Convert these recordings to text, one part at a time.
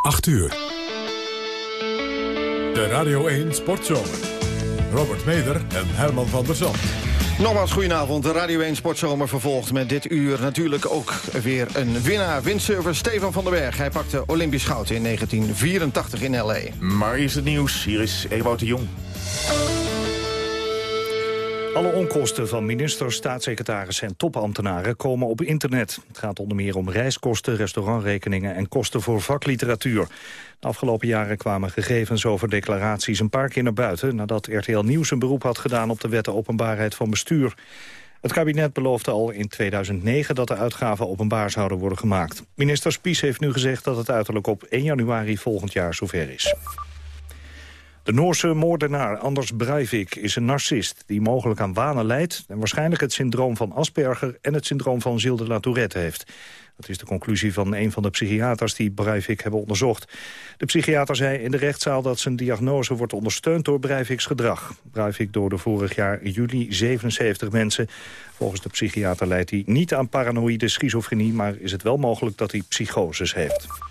8 uur. De Radio 1 Sportzomer. Robert Meder en Herman van der Zand. Nogmaals, goedenavond. De Radio 1 Sportzomer vervolgt met dit uur natuurlijk ook weer een winnaar. Windsurfer Stefan van den Berg. Hij pakte Olympisch goud in 1984 in L.A. Maar eerst het nieuws. Hier is Ewout de Jong. Alle onkosten van ministers, staatssecretarissen en topambtenaren komen op internet. Het gaat onder meer om reiskosten, restaurantrekeningen en kosten voor vakliteratuur. De afgelopen jaren kwamen gegevens over declaraties een paar keer naar buiten... nadat RTL Nieuws een beroep had gedaan op de wet openbaarheid van bestuur. Het kabinet beloofde al in 2009 dat de uitgaven openbaar zouden worden gemaakt. Minister Spies heeft nu gezegd dat het uiterlijk op 1 januari volgend jaar zover is. De Noorse moordenaar Anders Breivik is een narcist... die mogelijk aan wanen leidt... en waarschijnlijk het syndroom van Asperger... en het syndroom van Gilles de la Tourette heeft. Dat is de conclusie van een van de psychiaters die Breivik hebben onderzocht. De psychiater zei in de rechtszaal dat zijn diagnose wordt ondersteund door Breiviks gedrag. Breivik doorde vorig jaar juli 77 mensen. Volgens de psychiater leidt hij niet aan paranoïde schizofrenie... maar is het wel mogelijk dat hij psychoses heeft.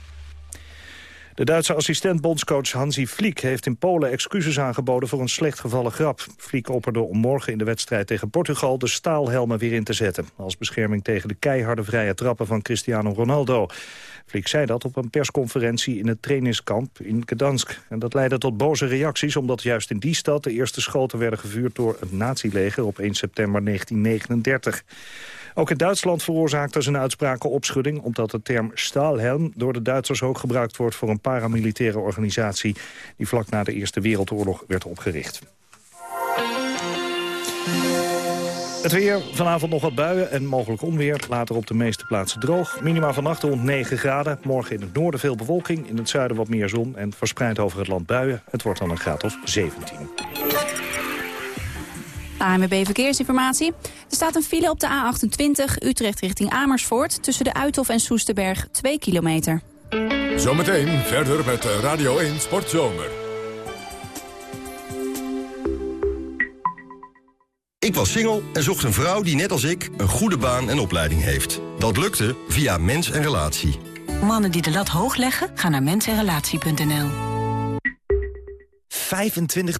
De Duitse assistent-bondscoach Hansi Flick heeft in Polen excuses aangeboden voor een slecht gevallen grap. Flick opperde om morgen in de wedstrijd tegen Portugal de staalhelmen weer in te zetten. Als bescherming tegen de keiharde vrije trappen van Cristiano Ronaldo. Flick zei dat op een persconferentie in het trainingskamp in Gdansk. En dat leidde tot boze reacties omdat juist in die stad de eerste schoten werden gevuurd door het nazileger op 1 september 1939. Ook in Duitsland veroorzaakte zijn uitspraken opschudding... omdat de term Stahlhelm door de Duitsers ook gebruikt wordt... voor een paramilitaire organisatie die vlak na de Eerste Wereldoorlog werd opgericht. Het weer, vanavond nog wat buien en mogelijk onweer. Later op de meeste plaatsen droog. Minima vannacht rond 9 graden. Morgen in het noorden veel bewolking. In het zuiden wat meer zon en verspreid over het land buien. Het wordt dan een graad of 17. AMB Verkeersinformatie. Er staat een file op de A28 Utrecht richting Amersfoort... tussen de Uithof en Soesterberg 2 kilometer. Zometeen verder met Radio 1 Sportzomer. Ik was single en zocht een vrouw die net als ik een goede baan en opleiding heeft. Dat lukte via Mens en Relatie. Mannen die de lat hoog leggen, gaan naar mensenrelatie.nl. 25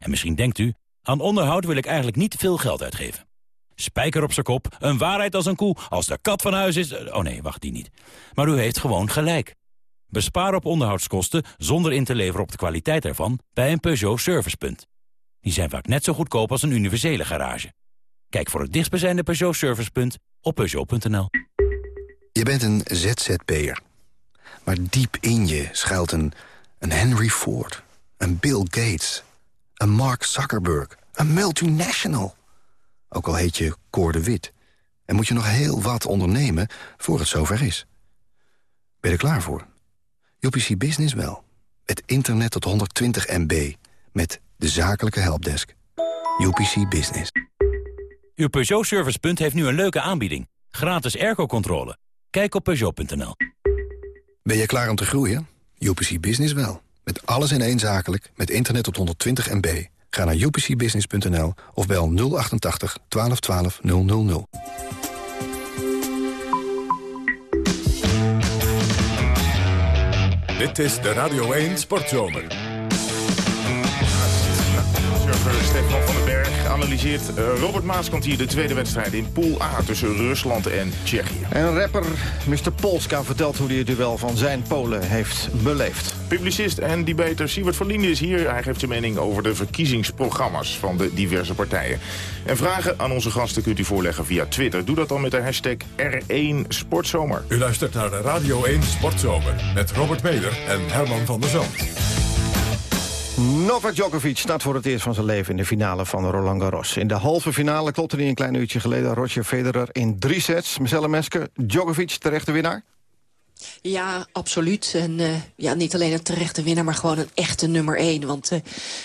En misschien denkt u, aan onderhoud wil ik eigenlijk niet veel geld uitgeven. Spijker op zijn kop, een waarheid als een koe. Als de kat van huis is... Oh nee, wacht, die niet. Maar u heeft gewoon gelijk. Bespaar op onderhoudskosten zonder in te leveren op de kwaliteit ervan... bij een Peugeot Servicepunt. Die zijn vaak net zo goedkoop als een universele garage. Kijk voor het dichtstbijzijnde Peugeot Servicepunt op Peugeot.nl. Je bent een ZZP'er. Maar diep in je schuilt een, een Henry Ford, een Bill Gates... een Mark Zuckerberg, een multinational... Ook al heet je Cor de Wit. En moet je nog heel wat ondernemen voor het zover is. Ben je er klaar voor? UPC Business wel. Het internet tot 120 MB. Met de zakelijke helpdesk. UPC Business. Uw Peugeot Servicepunt heeft nu een leuke aanbieding. Gratis airco-controle. Kijk op Peugeot.nl. Ben je klaar om te groeien? UPC Business wel. Met alles in één zakelijk, met internet tot 120 MB. Ga naar upcbusiness.nl of bel 088 1212 000. Dit is de Radio 1 Sportzomer. Surfer Stefan van den Berg analyseert Robert Maaskant hier de tweede wedstrijd in Pool A tussen Rusland en Tsjechië. En rapper Mr. Polska vertelt hoe hij het duel van zijn Polen heeft beleefd. Publicist en debater Siewert van Linden is hier. Hij geeft zijn mening over de verkiezingsprogramma's van de diverse partijen. En vragen aan onze gasten kunt u voorleggen via Twitter. Doe dat dan met de hashtag R1 Sportzomer. U luistert naar de Radio 1 Sportzomer met Robert Meder en Herman van der Zand. Novak Djokovic staat voor het eerst van zijn leven in de finale van Roland Garros. In de halve finale klopte hij een klein uurtje geleden Roger Federer in drie sets. Marcella Mesker, Djokovic terechte winnaar? Ja, absoluut. En uh, ja, niet alleen een terechte winnaar, maar gewoon een echte nummer één. Want uh,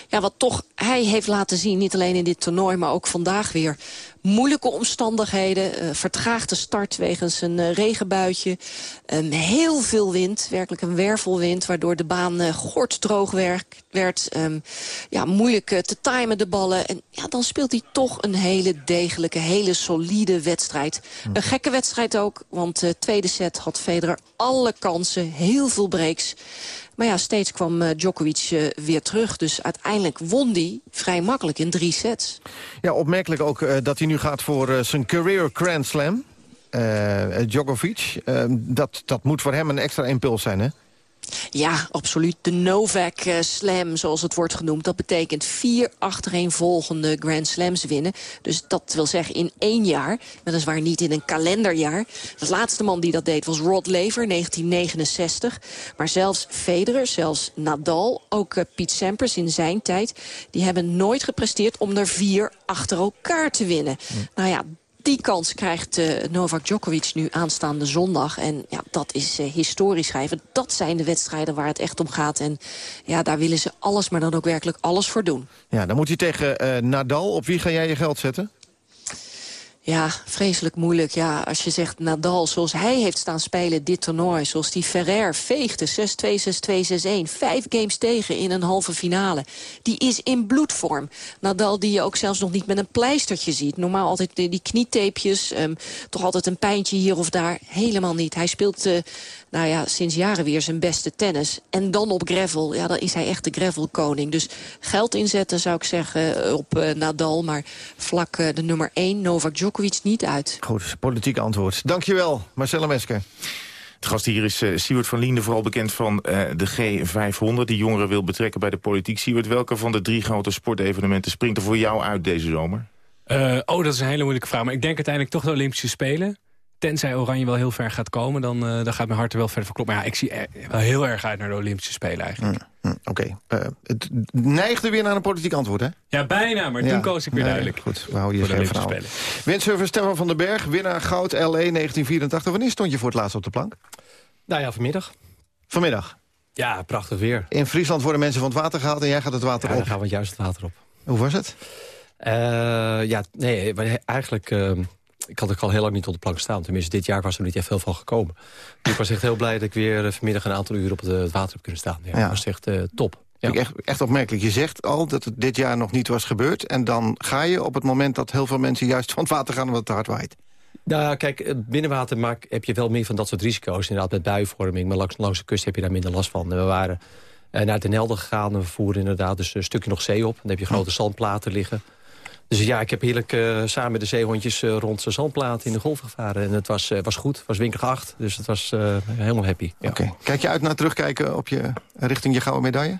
ja, wat toch hij heeft laten zien, niet alleen in dit toernooi... maar ook vandaag weer moeilijke omstandigheden. Uh, vertraagde start wegens een uh, regenbuitje. Um, heel veel wind, werkelijk een wervelwind... waardoor de baan uh, werd. werd um, ja, moeilijk te timen de ballen. En ja, dan speelt hij toch een hele degelijke, hele solide wedstrijd. Een gekke wedstrijd ook, want de tweede set had Federer alle kansen. Heel veel breaks. Maar ja, steeds kwam uh, Djokovic uh, weer terug. Dus uiteindelijk won hij vrij makkelijk in drie sets. Ja, opmerkelijk ook uh, dat hij nu gaat voor zijn career Grand Slam. Djokovic, dat, dat moet voor hem een extra impuls zijn, hè? Ja, absoluut. De Novak uh, Slam, zoals het wordt genoemd. Dat betekent vier achtereenvolgende Grand Slams winnen. Dus dat wil zeggen in één jaar. Weliswaar niet in een kalenderjaar. De laatste man die dat deed was Rod Laver, 1969. Maar zelfs Federer, zelfs Nadal, ook uh, Piet Sampras in zijn tijd... die hebben nooit gepresteerd om er vier achter elkaar te winnen. Nou ja, die kans krijgt uh, Novak Djokovic nu aanstaande zondag. En ja, dat is uh, historisch schrijven. Dat zijn de wedstrijden waar het echt om gaat. En ja, daar willen ze alles, maar dan ook werkelijk alles voor doen. Ja, dan moet hij tegen uh, Nadal. Op wie ga jij je geld zetten? Ja, vreselijk moeilijk. Ja, als je zegt Nadal, zoals hij heeft staan spelen dit toernooi... zoals die Ferrer veegde, 6-2, 6-2, 6-1. Vijf games tegen in een halve finale. Die is in bloedvorm. Nadal die je ook zelfs nog niet met een pleistertje ziet. Normaal altijd die knietapejes, um, toch altijd een pijntje hier of daar. Helemaal niet. Hij speelt... Uh, nou ja, sinds jaren weer zijn beste tennis. En dan op gravel, ja, dan is hij echt de gravelkoning. Dus geld inzetten zou ik zeggen op uh, Nadal. Maar vlak uh, de nummer 1, Novak Djokovic, niet uit. Goed, politiek antwoord. Dankjewel, Marcella Mesker. De gast hier is uh, Siewert van Liende, vooral bekend van uh, de G500... die jongeren wil betrekken bij de politiek. Siewert, welke van de drie grote sportevenementen springt er voor jou uit deze zomer? Uh, oh, dat is een hele moeilijke vraag. Maar ik denk uiteindelijk toch de Olympische Spelen. Tenzij Oranje wel heel ver gaat komen, dan, uh, dan gaat mijn hart er wel verder voor kloppen. Maar ja, ik zie er, wel heel erg uit naar de Olympische Spelen eigenlijk. Mm, mm, Oké. Okay. Uh, het neigde weer naar een politiek antwoord, hè? Ja, bijna, maar ja. toen koos ik weer nee, duidelijk. Goed, we houden je geen verhaal. Windsurfer Stefan van den Berg, winnaar goud LA 1984. Wanneer stond je voor het laatst op de plank? Nou ja, vanmiddag. Vanmiddag? Ja, prachtig weer. In Friesland worden mensen van het water gehaald en jij gaat het water ja, op. dan gaan we juist het water op. Hoe was het? Uh, ja, nee, eigenlijk... Uh, ik had ook al heel lang niet op de plank staan. Tenminste, dit jaar was er niet echt veel van gekomen. Dus ik was echt heel blij dat ik weer vanmiddag een aantal uur op het water heb kunnen staan. Ja, ja. Dat was echt uh, top. Ja. Echt, echt opmerkelijk. Je zegt al dat het dit jaar nog niet was gebeurd. En dan ga je op het moment dat heel veel mensen juist van het water gaan... omdat het hard waait. Nou, kijk, binnenwater maak, heb je wel meer van dat soort risico's. Inderdaad, met buivorming. Maar langs, langs de kust heb je daar minder last van. We waren naar Den Helder gegaan en we voeren inderdaad dus een stukje nog zee op. Dan heb je grote zandplaten liggen. Dus ja, ik heb heerlijk uh, samen met de zeehondjes uh, rond de zandplaat in de golf gevaren. En het was, uh, was goed, het was winkel 8, dus het was helemaal happy. Ja. Kijk je uit naar terugkijken op je, richting je gouden medaille?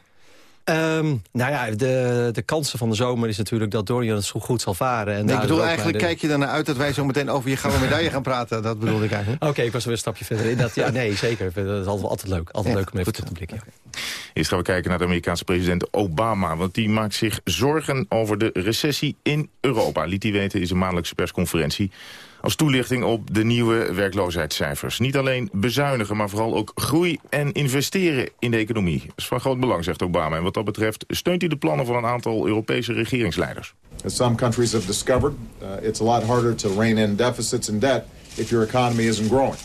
Um, nou ja, de, de kansen van de zomer is natuurlijk dat Dorian het zo goed zal varen. En nee, ik bedoel eigenlijk, de... kijk je ernaar uit dat wij zo meteen over je gouden medaille gaan praten? Dat bedoelde ik eigenlijk. Oké, okay, ik was er weer een stapje verder in. Dat, ja, nee, zeker. Dat is altijd, altijd leuk. Altijd ja, leuk om even te blikken. Ja. Eerst gaan we kijken naar de Amerikaanse president Obama. Want die maakt zich zorgen over de recessie in Europa. Liet hij weten in zijn maandelijkse persconferentie. Als toelichting op de nieuwe werkloosheidscijfers. Niet alleen bezuinigen, maar vooral ook groei en investeren in de economie. Dat is van groot belang, zegt Obama. En wat dat betreft steunt hij de plannen van een aantal Europese regeringsleiders. As some countries have discovered, uh, it's a lot harder to rein in deficits and debt if your economy isn't growing.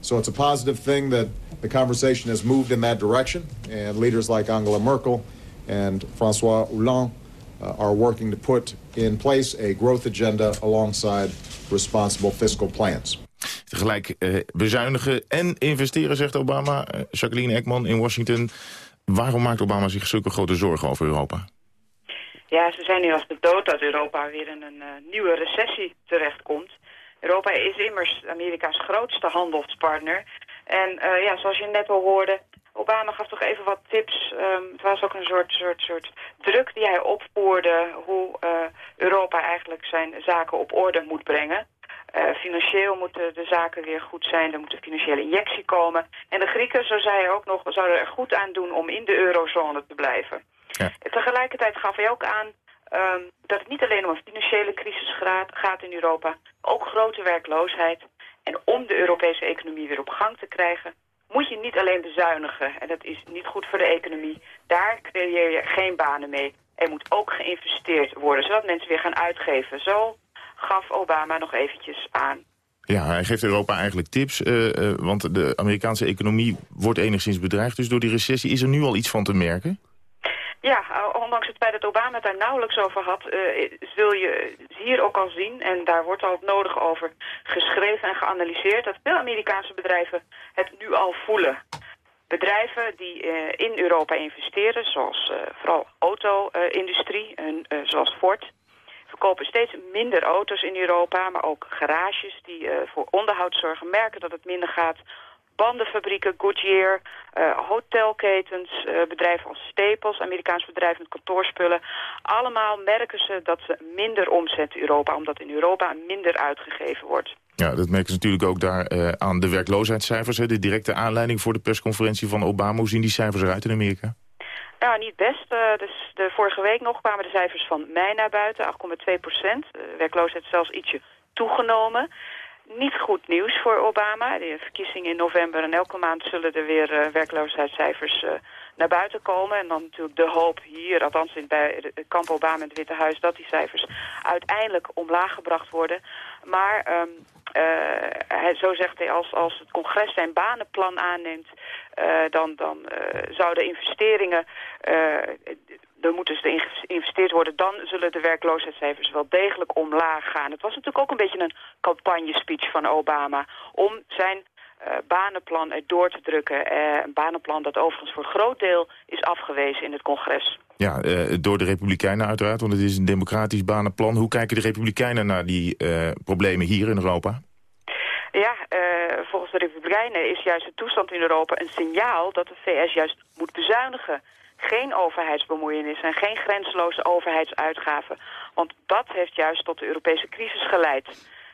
So it's a positive thing that the conversation has moved in that direction. And leaders like Angela Merkel and François Hollande are working to put in place a growth agenda alongside responsible fiscal plans. Tegelijk uh, bezuinigen en investeren, zegt Obama. Uh, Jacqueline Ekman in Washington. Waarom maakt Obama zich zulke grote zorgen over Europa? Ja, ze zijn nu als de dood dat Europa weer in een nieuwe recessie terechtkomt. Europa is immers Amerika's grootste handelspartner. En ja, zoals je net al hoorde, Obama gaf toch even wat tips. Um, het was ook een soort, soort, soort druk die hij opvoerde hoe uh, Europa eigenlijk zijn zaken op orde moet brengen. Uh, financieel moeten de zaken weer goed zijn, er moet een financiële injectie komen. En de Grieken, zo zei hij ook nog, zouden er goed aan doen om in de eurozone te blijven. Ja. Tegelijkertijd gaf hij ook aan um, dat het niet alleen om een financiële crisis gaat, gaat in Europa, ook grote werkloosheid. En om de Europese economie weer op gang te krijgen, moet je niet alleen bezuinigen. En dat is niet goed voor de economie. Daar creëer je geen banen mee. Er moet ook geïnvesteerd worden, zodat mensen weer gaan uitgeven. Zo gaf Obama nog eventjes aan. Ja, hij geeft Europa eigenlijk tips, uh, uh, want de Amerikaanse economie wordt enigszins bedreigd. Dus door die recessie is er nu al iets van te merken? Ja, ondanks het feit dat Obama het daar nauwelijks over had, uh, zul je hier ook al zien, en daar wordt al nodig over geschreven en geanalyseerd, dat veel Amerikaanse bedrijven het nu al voelen. Bedrijven die uh, in Europa investeren, zoals uh, vooral auto-industrie, zoals Ford, verkopen steeds minder auto's in Europa, maar ook garages die voor onderhoud zorgen, merken dat het minder gaat bandenfabrieken, Goodyear, uh, hotelketens, uh, bedrijven als Staples, Amerikaans bedrijf met kantoorspullen. Allemaal merken ze dat ze minder omzetten in Europa, omdat in Europa minder uitgegeven wordt. Ja, dat merken ze natuurlijk ook daar uh, aan de werkloosheidscijfers. Hè, de directe aanleiding voor de persconferentie van Obama. Hoe zien die cijfers eruit in Amerika? Nou, niet best. dus de vorige week nog kwamen de cijfers van mei naar buiten, 8,2 procent. Werkloosheid zelfs ietsje toegenomen niet goed nieuws voor Obama. De verkiezingen in november en elke maand zullen er weer uh, werkloosheidscijfers uh, naar buiten komen. En dan natuurlijk de hoop hier, althans in, bij kamp Obama in het Witte Huis... dat die cijfers uiteindelijk omlaag gebracht worden. Maar um, uh, hij, zo zegt hij, als, als het congres zijn banenplan aanneemt... dan, dan zouden investeringen er moeten dus geïnvesteerd worden, dan zullen de werkloosheidscijfers wel degelijk omlaag gaan. Het was natuurlijk ook een beetje een campagnespeech van Obama om zijn uh, banenplan erdoor te drukken. Uh, een banenplan dat overigens voor een groot deel is afgewezen in het congres. Ja, uh, door de Republikeinen uiteraard, want het is een democratisch banenplan. Hoe kijken de Republikeinen naar die problemen hier in Europa? Ja, volgens de Republikeinen is juist de toestand in Europa een signaal dat de VS juist moet bezuinigen geen overheidsbemoeienis en geen grenzeloze overheidsuitgaven. Want dat heeft juist tot de Europese crisis geleid.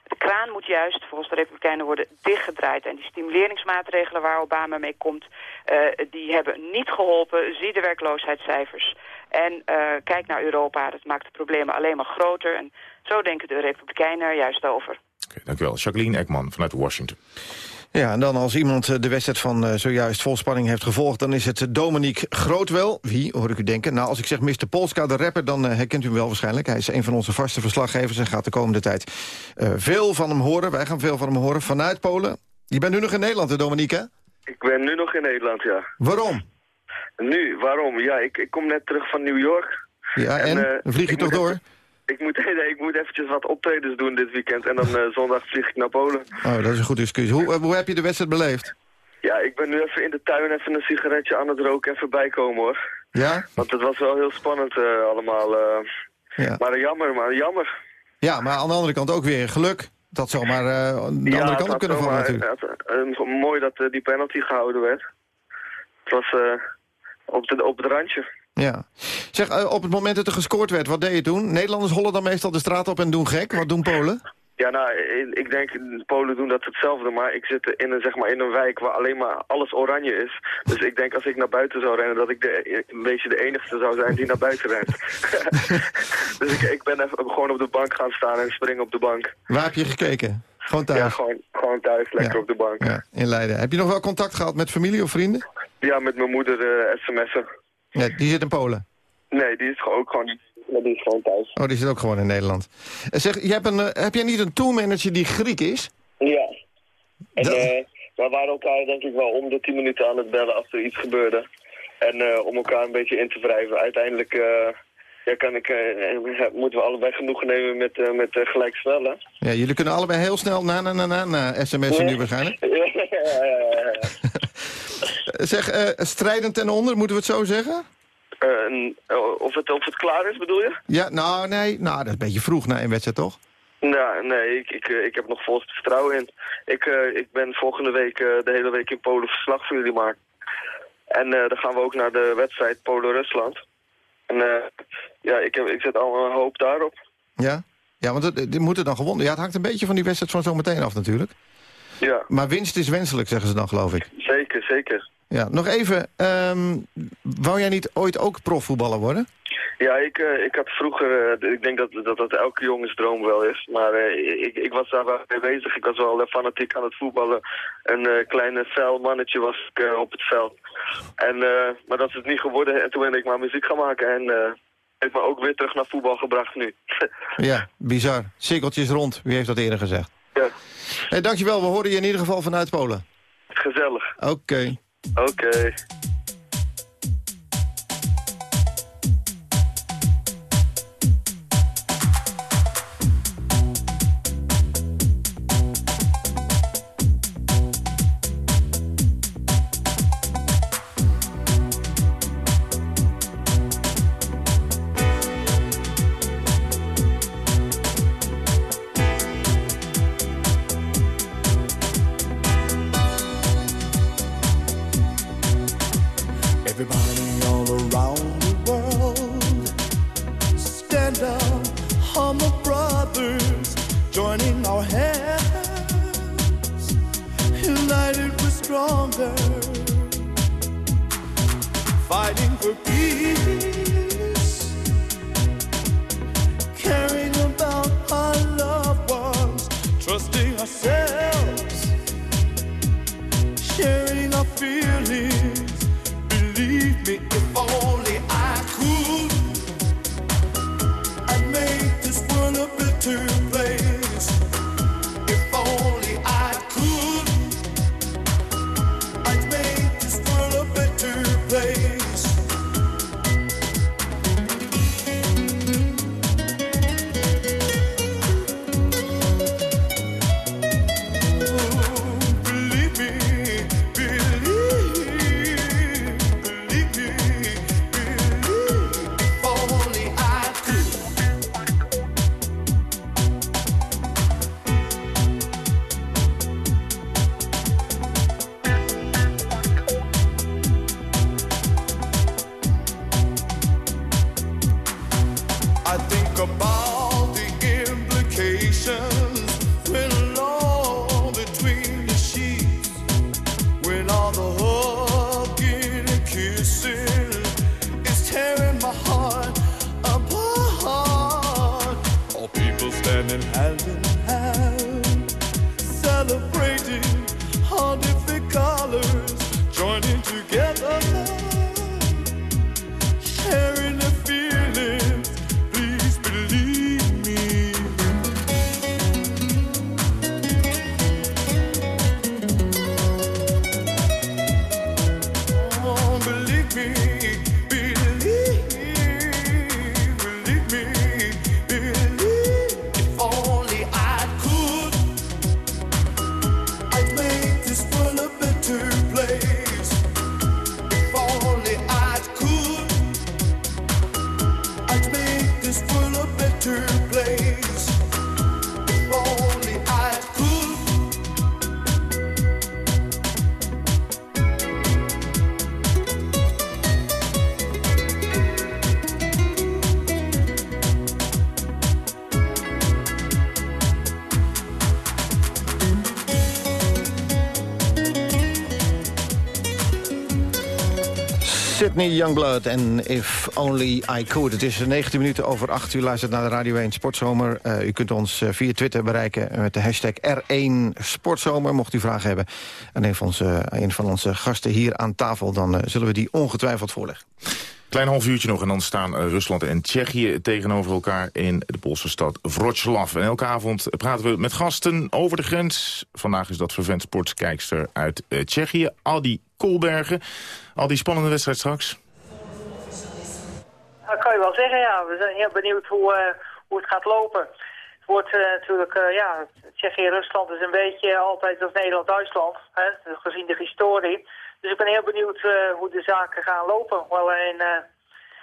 De kraan moet juist, volgens de Republikeinen, worden dichtgedraaid. En die stimuleringsmaatregelen waar Obama mee komt, uh, die hebben niet geholpen. Zie de werkloosheidscijfers. En uh, kijk naar Europa, dat maakt de problemen alleen maar groter. En zo denken de Republikeinen er juist over. Oké, okay, dank u wel. Jacqueline Ekman vanuit Washington. Ja, en dan als iemand eh, de wedstrijd van uh, zojuist vol spanning heeft gevolgd... dan is het Dominique Grootwel. Wie, hoor ik u denken? Nou, als ik zeg Mr. Polska, de rapper, dan uh, herkent u hem wel waarschijnlijk. Hij is een van onze vaste verslaggevers en gaat de komende tijd veel van hem horen. Wij gaan veel van hem horen vanuit Polen. Je bent nu nog in Nederland, hè, Dominique? Ik ben nu nog in Nederland, ja. Waarom? Nu, waarom? Ja, ik, ik kom net terug van New York. Ja, en? en dan vlieg je toch door? Ik moet, nee, ik moet eventjes wat optredens doen dit weekend. En dan uh, zondag vlieg ik naar Polen. Oh, dat is een goed excuus. Hoe, hoe heb je de wedstrijd beleefd? Ja, ik ben nu even in de tuin even een sigaretje aan het roken. Even bijkomen hoor. Ja? Want het was wel heel spannend uh, allemaal. Uh, ja. Maar jammer, maar jammer. Ja, maar aan de andere kant ook weer geluk. Dat zou maar de ja, andere kant op kunnen vallen natuurlijk. Het, mooi dat die penalty gehouden werd. Het was op, de, op het randje. Ja. Zeg, uh, op het moment dat er gescoord werd, wat deed je toen? Nederlanders hollen dan meestal de straat op en doen gek. Wat doen Polen? Ja, nou, ik denk, Polen doen dat hetzelfde, maar ik zit in een, zeg maar, in een wijk waar alleen maar alles oranje is. Dus ik denk als ik naar buiten zou rennen, dat ik de, een beetje de enigste zou zijn die naar buiten rent. dus ik, ik ben even gewoon op de bank gaan staan en springen op de bank. Waar heb je gekeken? Gewoon thuis? Ja, gewoon, gewoon thuis, lekker ja. op de bank. Ja, in Leiden. Heb je nog wel contact gehad met familie of vrienden? Ja, met mijn moeder uh, sms'en. Ja, die zit in Polen? Nee, die is ook gewoon, die is gewoon thuis. Oh, die zit ook gewoon in Nederland. Zeg, je hebt een, uh, heb jij niet een toolmanager die Griek is? Ja. En dat... uh, we waren elkaar denk ik wel om de 10 minuten aan het bellen als er iets gebeurde. En uh, om elkaar een beetje in te wrijven. Uiteindelijk ja, kan ik, moeten we allebei genoegen nemen met, met gelijk spellen. Ja, jullie kunnen allebei heel snel na na na na, na sms'en nu waarschijnlijk. ja, ja, ja, ja. zeg, strijdend ten onder, moeten we het zo zeggen? Eh, een- oh, of, het, of het klaar is, bedoel je? Ja, nou nee, nou, dat is een beetje vroeg na een wedstrijd, toch? Nou, nee, ik, ik, eh, ik heb nog volste vertrouwen in. Ik, eh, ik ben volgende week eh, de hele week in Polen verslag voor jullie maken. En eh, dan gaan we ook naar de wedstrijd Polen-Rusland. En eh, ja, ik, heb, ik zet al mijn hoop daarop. Ja? Ja, want het, dit moet er dan gewonnen. Ja, het hangt een beetje van die wedstrijd van zometeen af natuurlijk. Ja, Maar winst is wenselijk, zeggen ze dan, geloof ik. zeker, zeker. Ja, nog even. ehm, wou jij niet ooit ook profvoetballer worden? Ja, ik, eh, ik had vroeger, eh, ik denk dat, dat dat elke jongensdroom wel is. Maar eh, ik, ik was daar wel mee bezig. Ik was wel fanatiek aan het voetballen. Een kleine fel mannetje was ik op het veld. En, maar dat is het niet geworden. En toen ben ik maar muziek gaan maken. En heeft me ook weer terug naar voetbal gebracht nu. Ja, bizar. Cirkeltjes rond. Wie heeft dat eerder gezegd? Ja. Hey, dankjewel. We horen je in ieder geval vanuit Polen. Gezellig. Oké. Oké. Okay. Sydney Youngblood en If Only I Could. Het is 19 minuten over 8 uur. Luistert naar de Radio 1 Sportzomer. Eh, u kunt ons eh, via Twitter bereiken met de hashtag R1 Sportzomer. Mocht u vragen hebben aan een van onze, een van onze gasten hier aan tafel... dan eh, zullen we die ongetwijfeld voorleggen. Klein half uurtje nog en dan staan eh, Rusland en Tsjechië tegenover elkaar in de Poolse stad Wroclaw. En elke avond praten we met gasten over de grens. Vandaag is dat vervent sportskijkster uit eh, Tsjechië, Adi Kolbergen. Al die spannende wedstrijd straks. Dat kan je wel zeggen, ja. We zijn heel benieuwd hoe, eh, hoe het gaat lopen. Het wordt natuurlijk, ja, Tsjechië-Rusland is een beetje altijd als Nederland-Duitsland, gezien de historie. Dus ik ben heel benieuwd eh, hoe de zaken gaan lopen. Wel in, eh,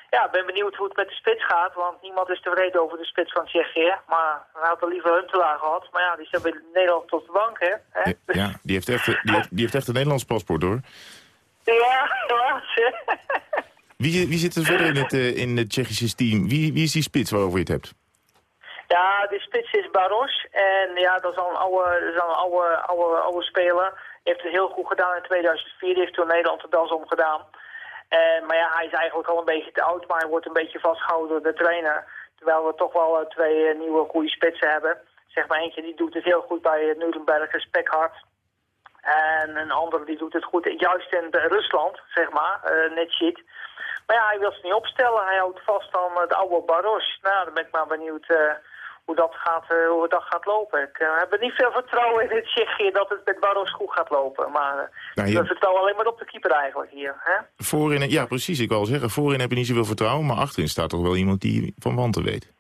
Ja, ik ben benieuwd hoe het met de spits gaat, want niemand is tevreden over de spits van Tsjechië. Maar we hadden liever Huntelaar gehad. Maar ja, die staat bij Nederland tot de bank, hè? Ja, die heeft echt, die heeft, die heeft echt een Nederlands paspoort, hoor. Ja, helaas. Wie, wie zit er verder in het, eh, in het Tsjechische team? Wie, wie is die spits waarover je het hebt? Ja, de spits is Baros. En ja, dat is al een oude, dat is al een oude, oude, oude speler. Heeft het heel goed gedaan in 2004. Die heeft toen Nederland de das omgedaan. En, maar ja, hij is eigenlijk al een beetje te oud, maar hij wordt een beetje vastgehouden door de trainer. Terwijl we toch wel eh, twee eh, nieuwe goede spitsen hebben. Zeg maar eentje die doet het heel goed bij Nuremberg en Spekhard. En een andere die doet het goed, juist in Rusland, zeg maar, uh, Netshit. Maar ja, hij wil ze niet opstellen. Hij houdt vast aan de oude Baros. Nou, dan ben ik maar benieuwd hoe, dat gaat, uh, hoe dat gaat lopen. Ik heb er niet veel vertrouwen in het Tsjechië dat het met Baros goed gaat lopen. Maar Nou, ik je- vertrouw alleen maar op de keeper eigenlijk hier. Hè? Voorin, ja, precies. Ik wil zeggen, voorin heb je niet zoveel vertrouwen, maar achterin staat toch wel iemand die van wanten weet.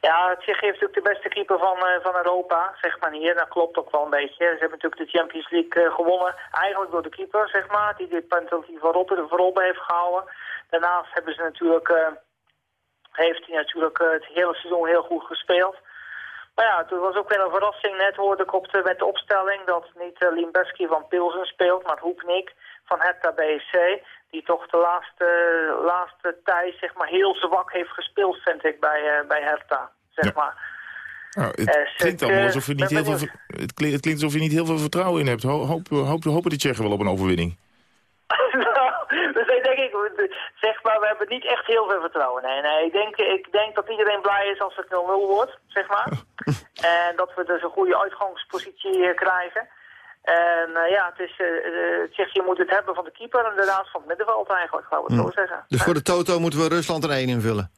Ja, Tsjechië heeft natuurlijk de beste keeper van, eh, van Europa, zeg maar hier. Dat klopt ook wel een beetje. Ze hebben natuurlijk de Champions League eh, gewonnen. Eigenlijk door de keeper, zeg maar. Die dit penalty van Robben, de heeft gehouden. Daarnaast hebben ze natuurlijk, eh, heeft hij natuurlijk eh, het hele seizoen heel goed gespeeld. Maar ja, toen was ook weer een verrassing. Net hoorde ik op de, met de opstelling dat niet uh, Limbeski van Pilsen speelt, maar Hoepnik van Hertha BSC. Die toch de laatste, laatste tijd zeg maar, heel zwak heeft gespeeld, vind ik, bij, eh, bij Hertha. Zeg maar. Nou, het klinkt allemaal alsof je niet heel veel, benieuwd. ver- het klinkt, het klinkt alsof je niet heel veel vertrouwen in hebt. Ho- Hoop, hoop, hopen de Tsjechen wel op een overwinning. ik ik, zeg maar, we hebben niet echt heel veel vertrouwen. Nee, nee, ik denk, ik denk dat iedereen blij is als het 0-0 wordt, zeg maar. en dat we dus een goede uitgangspositie eh, krijgen. En eh, ja, het is, eh eh, Tsjechië moet het hebben van de keeper en daarnaast van het middenveld eigenlijk, laten we het zo zeggen. Dus voor de Toto moeten we Rusland er één invullen.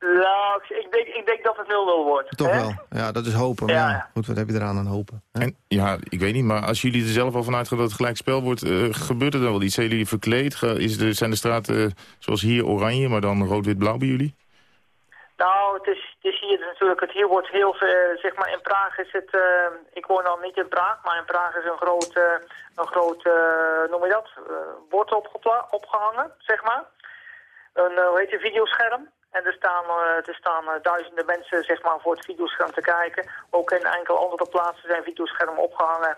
Nou, ik- denk, ik denk dat het 0-0 wordt. Toch hè? wel. Ja, dat is hopen. Maar Ja, ja, goed, wat heb je eraan aan hopen? hè? En ja, ik weet niet, maar als jullie er zelf al vanuit gaan dat het gelijk spel wordt, eh, gebeurt er dan wel iets? Zijn jullie verkleed? Is de, zijn de straten eh, zoals hier oranje, maar dan rood-wit-blauw bij jullie? Nou, het is, het is hier natuurlijk, het hier wordt heel veel, zeg maar in Praag is het, eh, ik woon dan niet in Praag, maar in Praag is een groot, eh, een groot noem je dat, bord opgehangen, zeg maar. Een, hoe heet je, videoscherm. En er staan, eh, er staan eh, duizenden mensen, zeg maar, voor het videoscherm te kijken. Ook in enkele andere plaatsen zijn videoschermen opgehangen.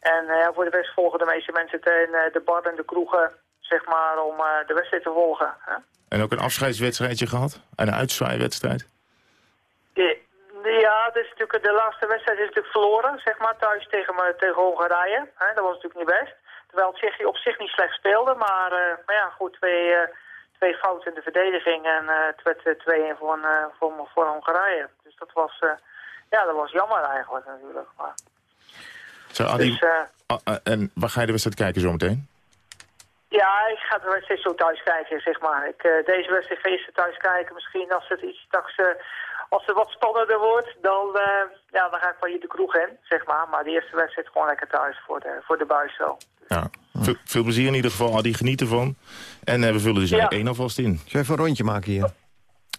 En eh, voor de rest volgen de meeste mensen het in de bar en de kroegen, zeg maar, om de wedstrijd te volgen. Hè? En ook een afscheidswedstrijdje gehad? En een uitzwaaiwedstrijd? Ja, het is natuurlijk, de laatste wedstrijd is natuurlijk verloren, zeg maar, thuis tegen, tegen Hongarije. Hè, dat was natuurlijk niet best. Terwijl Tsjechië op zich niet slecht speelde, maar, maar ja, goed, twee, twee fouten in de verdediging en eh, het werd eh, 2-1 voor, een, eh, voor, voor Hongarije. Dus dat was, eh, ja, dat was jammer eigenlijk natuurlijk. Maar, Zo, Adi, dus, eh, ah, ah, en waar ga je de wedstrijd kijken zometeen? ja, ik ga de wedstrijd zo thuis kijken, zeg maar. Ik, eh, deze wedstrijd ga eerst thuis kijken. Misschien als het iets straks, eh, als het wat spannender wordt, dan, eh, ja, dan ga ik wel hier de kroeg in, zeg maar. Maar de eerste wedstrijd gewoon lekker thuis voor de, voor de buis zo. Ja. Veel, veel plezier in ieder geval, Adi. Geniet ervan. En eh, we vullen dus Ja. één alvast in. Zullen we even een rondje maken hier?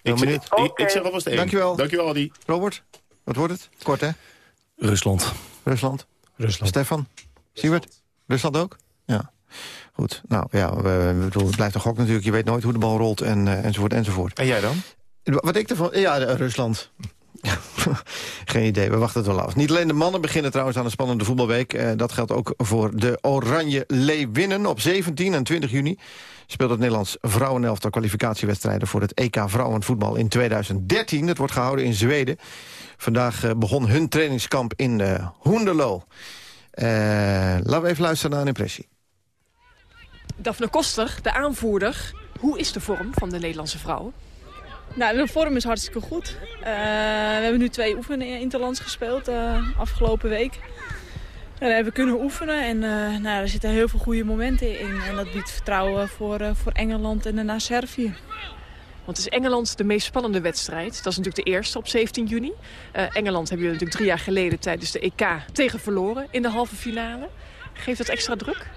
Ik, zeg- ik, ik zeg alvast één. Dankjewel. Dankjewel, Adi. Robert, wat wordt het? Kort, hè? Rusland. Rusland. Rusland. Stefan? Siewert? Rusland ook? Ja. Goed. Nou ja, we, we bedoel, het blijft een gok natuurlijk. Je weet nooit hoe de bal rolt en, eh, enzovoort enzovoort. En jij dan? Wat ik ervan... Ja, Rusland. Geen idee, we wachten het wel af. Niet alleen de mannen beginnen trouwens aan een spannende voetbalweek. Eh, dat geldt ook voor de Oranje Leeuwinnen. Op 17 en 20 juni speelt het Nederlands vrouwenelftal kwalificatiewedstrijden... voor het EK Vrouwenvoetbal in 2013. Het wordt gehouden in Zweden. Vandaag eh, begon hun trainingskamp in Hoenderloo. Eh, laten we even luisteren naar een impressie. Daphne Koster, de aanvoerder. Hoe is de vorm van de Nederlandse vrouwen? Nou, de vorm is hartstikke goed. Eh, we hebben nu twee oefeningen interlands gespeeld uh, afgelopen week. En we hebben kunnen oefenen en uh, nou, er zitten heel veel goede momenten in. En dat biedt vertrouwen voor, voor Engeland en daarna Servië. Want is Engeland de meest spannende wedstrijd. Dat is natuurlijk de eerste op 17 juni. Engeland hebben jullie natuurlijk drie jaar geleden tijdens de EK tegen verloren in de halve finale. Geeft dat extra druk?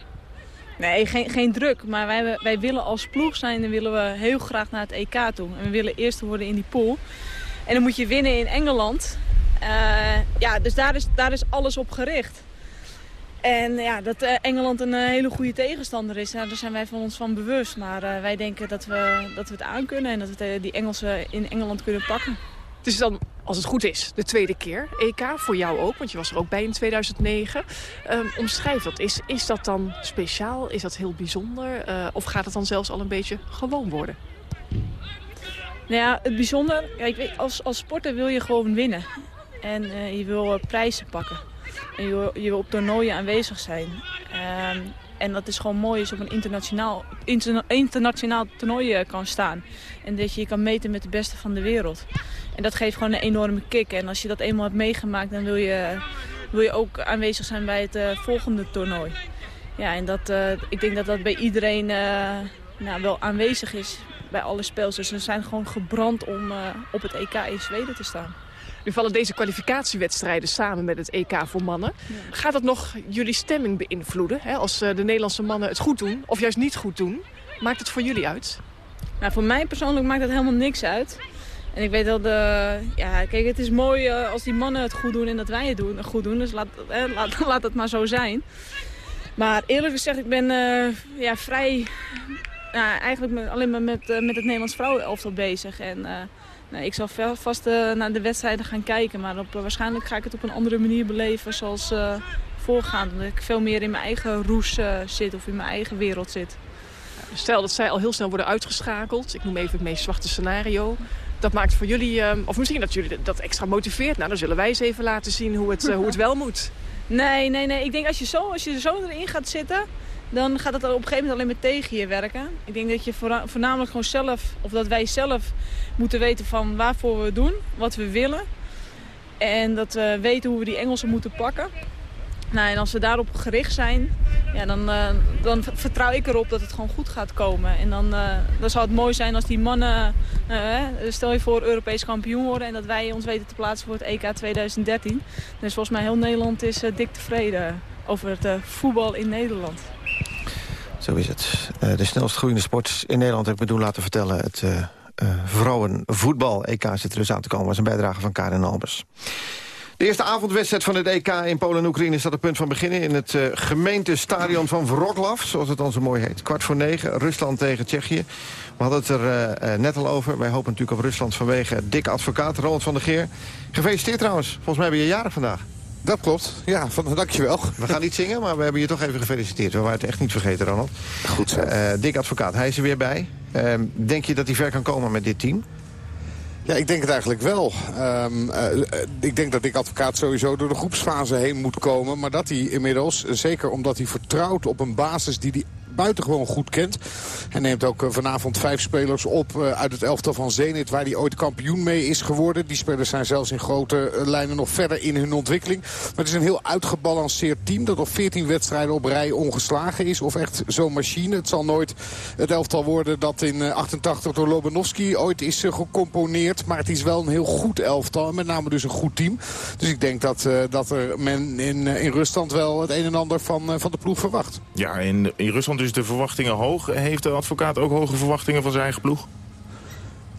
Nee, geen, geen druk. Maar wij, wij willen als ploeg zijn en willen we heel graag naar het EK toe. En we willen eerste worden in die pool. En dan moet je winnen in Engeland. Uh, ja, dus daar is, daar is alles op gericht. En ja, dat eh, Engeland een eh, hele goede tegenstander is, daar zijn wij van ons van bewust. Maar eh, wij denken dat we, dat we het aan kunnen en dat we die Engelsen in Engeland kunnen pakken. Het is dan, als het goed is, de tweede keer EK. Voor jou ook, want je was er ook bij in 2009. Um, omschrijf dat. Is, is dat dan speciaal? Is dat heel bijzonder? Uh, of gaat het dan zelfs al een beetje gewoon worden? Nou ja, het bijzonder... Kijk, als, als sporter wil je gewoon winnen. En uh, je wil uh, prijzen pakken. En je wil, je wil op toernooien aanwezig zijn. Um, en dat is gewoon mooi als je op een internationaal, interna internationaal toernooi kan staan. En dat je je kan meten met de beste van de wereld. En dat geeft gewoon een enorme kick. En als je dat eenmaal hebt meegemaakt, dan wil je, wil je ook aanwezig zijn bij het uh, volgende toernooi. Ja, en dat, uh, ik denk dat dat bij iedereen uh, nou, wel aanwezig is bij alle spelers. Dus ze zijn gewoon gebrand om op het EK in Zweden te staan. Nu vallen deze kwalificatiewedstrijden samen met het EK voor mannen. Ja. Gaat dat nog jullie stemming beïnvloeden? Hè? Als de Nederlandse mannen het goed doen, of juist niet goed doen. Maakt het voor jullie uit? Nou, voor mij persoonlijk maakt het helemaal niks uit. En ik weet dat. Ja, kijk, het is mooi uh, als die mannen het goed doen en dat wij het doen, goed doen. Dus laat, eh, laat, laat het maar zo zijn. Maar eerlijk gezegd, ik ben uh, ja, vrij... Eigenlijk alleen maar met, met het Nederlands vrouwenelftal bezig. En nou, ik zal vast naar de wedstrijden gaan kijken. Maar op, waarschijnlijk ga ik het op een andere manier beleven zoals voorgaand. Omdat ik veel meer in mijn eigen roes zit of in mijn eigen wereld zit. Stel dat zij al heel snel worden uitgeschakeld. Ik noem even het meest zwarte scenario dat maakt voor jullie, uh, of misschien dat jullie dat extra motiveert. Nou, dan zullen wij eens even laten zien hoe het, uh, hoe het wel moet. Nee, nee, nee. Ik denk als je, zo, als je zo erin gaat zitten, dan gaat het op een gegeven moment alleen maar tegen je werken. Ik denk dat je voornamelijk gewoon zelf, of dat wij zelf moeten weten van waarvoor we doen, wat we willen. En dat we weten hoe we die Engelsen moeten pakken. Nou, en als we daarop gericht zijn, ja, dan, uh, dan vertrouw ik erop dat het gewoon goed gaat komen. En dan, uh, dan zou het mooi zijn als die mannen, uh, stel je voor, Europees kampioen worden... en dat wij ons weten te plaatsen voor het EK 2013. Dus volgens mij heel Nederland is dik tevreden over het voetbal in Nederland. Zo is het. de snelst groeiende sport in Nederland heb ik me doen laten vertellen. Het vrouwenvoetbal EK zit er dus aan te komen. was een bijdrage van Karin Albers. De eerste avondwedstrijd van het EK in Polen en Oekraïne staat op punt van beginnen... in het uh, gemeentestadion van Wroclaw, zoals het dan zo mooi heet. Kwart voor negen, Rusland tegen Tsjechië. We hadden het er uh, net al over. Wij hopen natuurlijk op Rusland vanwege dik advocaat Roland van der Geer. Gefeliciteerd trouwens. Volgens mij ben je jarig vandaag. Dat klopt. Ja, van, dankjewel. We gaan niet zingen, maar we hebben je toch even gefeliciteerd. We waren het echt niet vergeten, Ronald. Goed zo. Uh, dik advocaat, hij is er weer bij. denk je dat hij ver kan komen met dit team? Ja, ik denk het eigenlijk wel. Um, uh, ik denk dat Dick Advocaat sowieso door de groepsfase heen moet komen. Maar dat hij inmiddels, zeker omdat hij vertrouwt op een basis die hij buitengewoon goed kent. Hij neemt ook vanavond vijf spelers op uit het elftal van Zenit... waar hij ooit kampioen mee is geworden. Die spelers zijn zelfs in grote lijnen nog verder in hun ontwikkeling. Maar het is een heel uitgebalanceerd team... dat op 14 wedstrijden op rij ongeslagen is. Of echt zo'n machine. Het zal nooit het elftal worden dat in 88 door Lobanovski ooit is gecomponeerd. Maar het is wel een heel goed elftal. Met name dus een goed team. Dus ik denk dat, dat er men in, in Rusland wel het een en ander van, van de ploeg verwacht. Ja, in, in Rusland dus de verwachtingen hoog. Heeft de advocaat ook hoge verwachtingen van zijn eigen ploeg?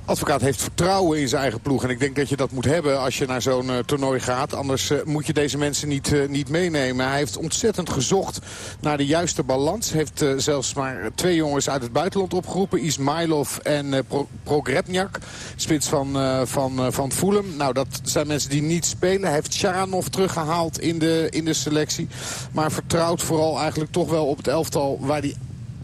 Advocaat heeft vertrouwen in zijn eigen ploeg. En ik denk dat je dat moet hebben als je naar zo'n uh, toernooi gaat. Anders uh, moet je deze mensen niet, uh, niet meenemen. Hij heeft ontzettend gezocht naar de juiste balans. Heeft zelfs maar twee jongens uit het buitenland opgeroepen. Ismailov en Pro Progrebniak. Spits van, van, van Fulham. Nou, dat zijn mensen die niet spelen. Hij heeft Sharanov teruggehaald in de, in de selectie. Maar vertrouwt vooral eigenlijk toch wel op het elftal waar hij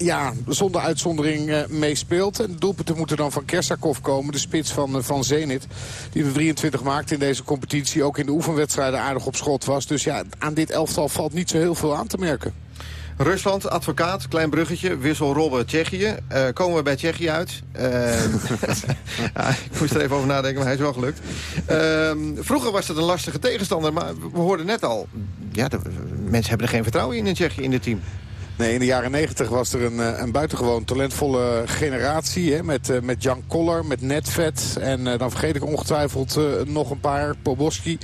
ja, zonder uitzondering uh, meespeelt. En de doelpunten moeten dan van Kersakov komen, de spits van, uh, van Zenit. Die de 23 maakte in deze competitie. Ook in de oefenwedstrijden aardig op schot was. Dus ja, aan dit elftal valt niet zo heel veel aan te merken. Rusland, advocaat, klein bruggetje, wissel Robben, Tsjechië. Uh, komen we bij Tsjechië uit? Uh, ja, ik moest er even over nadenken, maar hij is wel gelukt. Uh, vroeger was het een lastige tegenstander, maar we hoorden net al... Ja, de, mensen hebben er geen vertrouwen in in Tsjechië, in dit team. Nee, in de jaren 90 was er een, eh, een buitengewoon talentvolle generatie. Hè, met, eh, met Jan Koller, met Netvet. En eh, dan vergeet ik ongetwijfeld nog een paar. Poboski.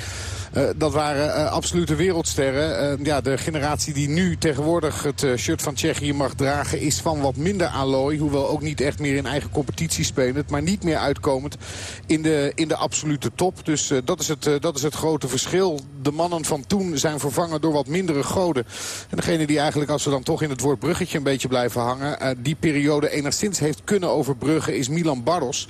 Eh, dat waren eh, absolute wereldsterren. Eh, ja, de generatie die nu tegenwoordig het shirt van Tsjechië mag dragen... is van wat minder allooi. Hoewel ook niet echt meer in eigen competitie spelend. Maar niet meer uitkomend in de, in de absolute top. Dus dat, is het, dat is het grote verschil. De mannen van toen zijn vervangen door wat mindere goden. En degene die eigenlijk, als we dan toch in het woord bruggetje een beetje blijven hangen... die periode enigszins heeft kunnen overbruggen is Milan Barros.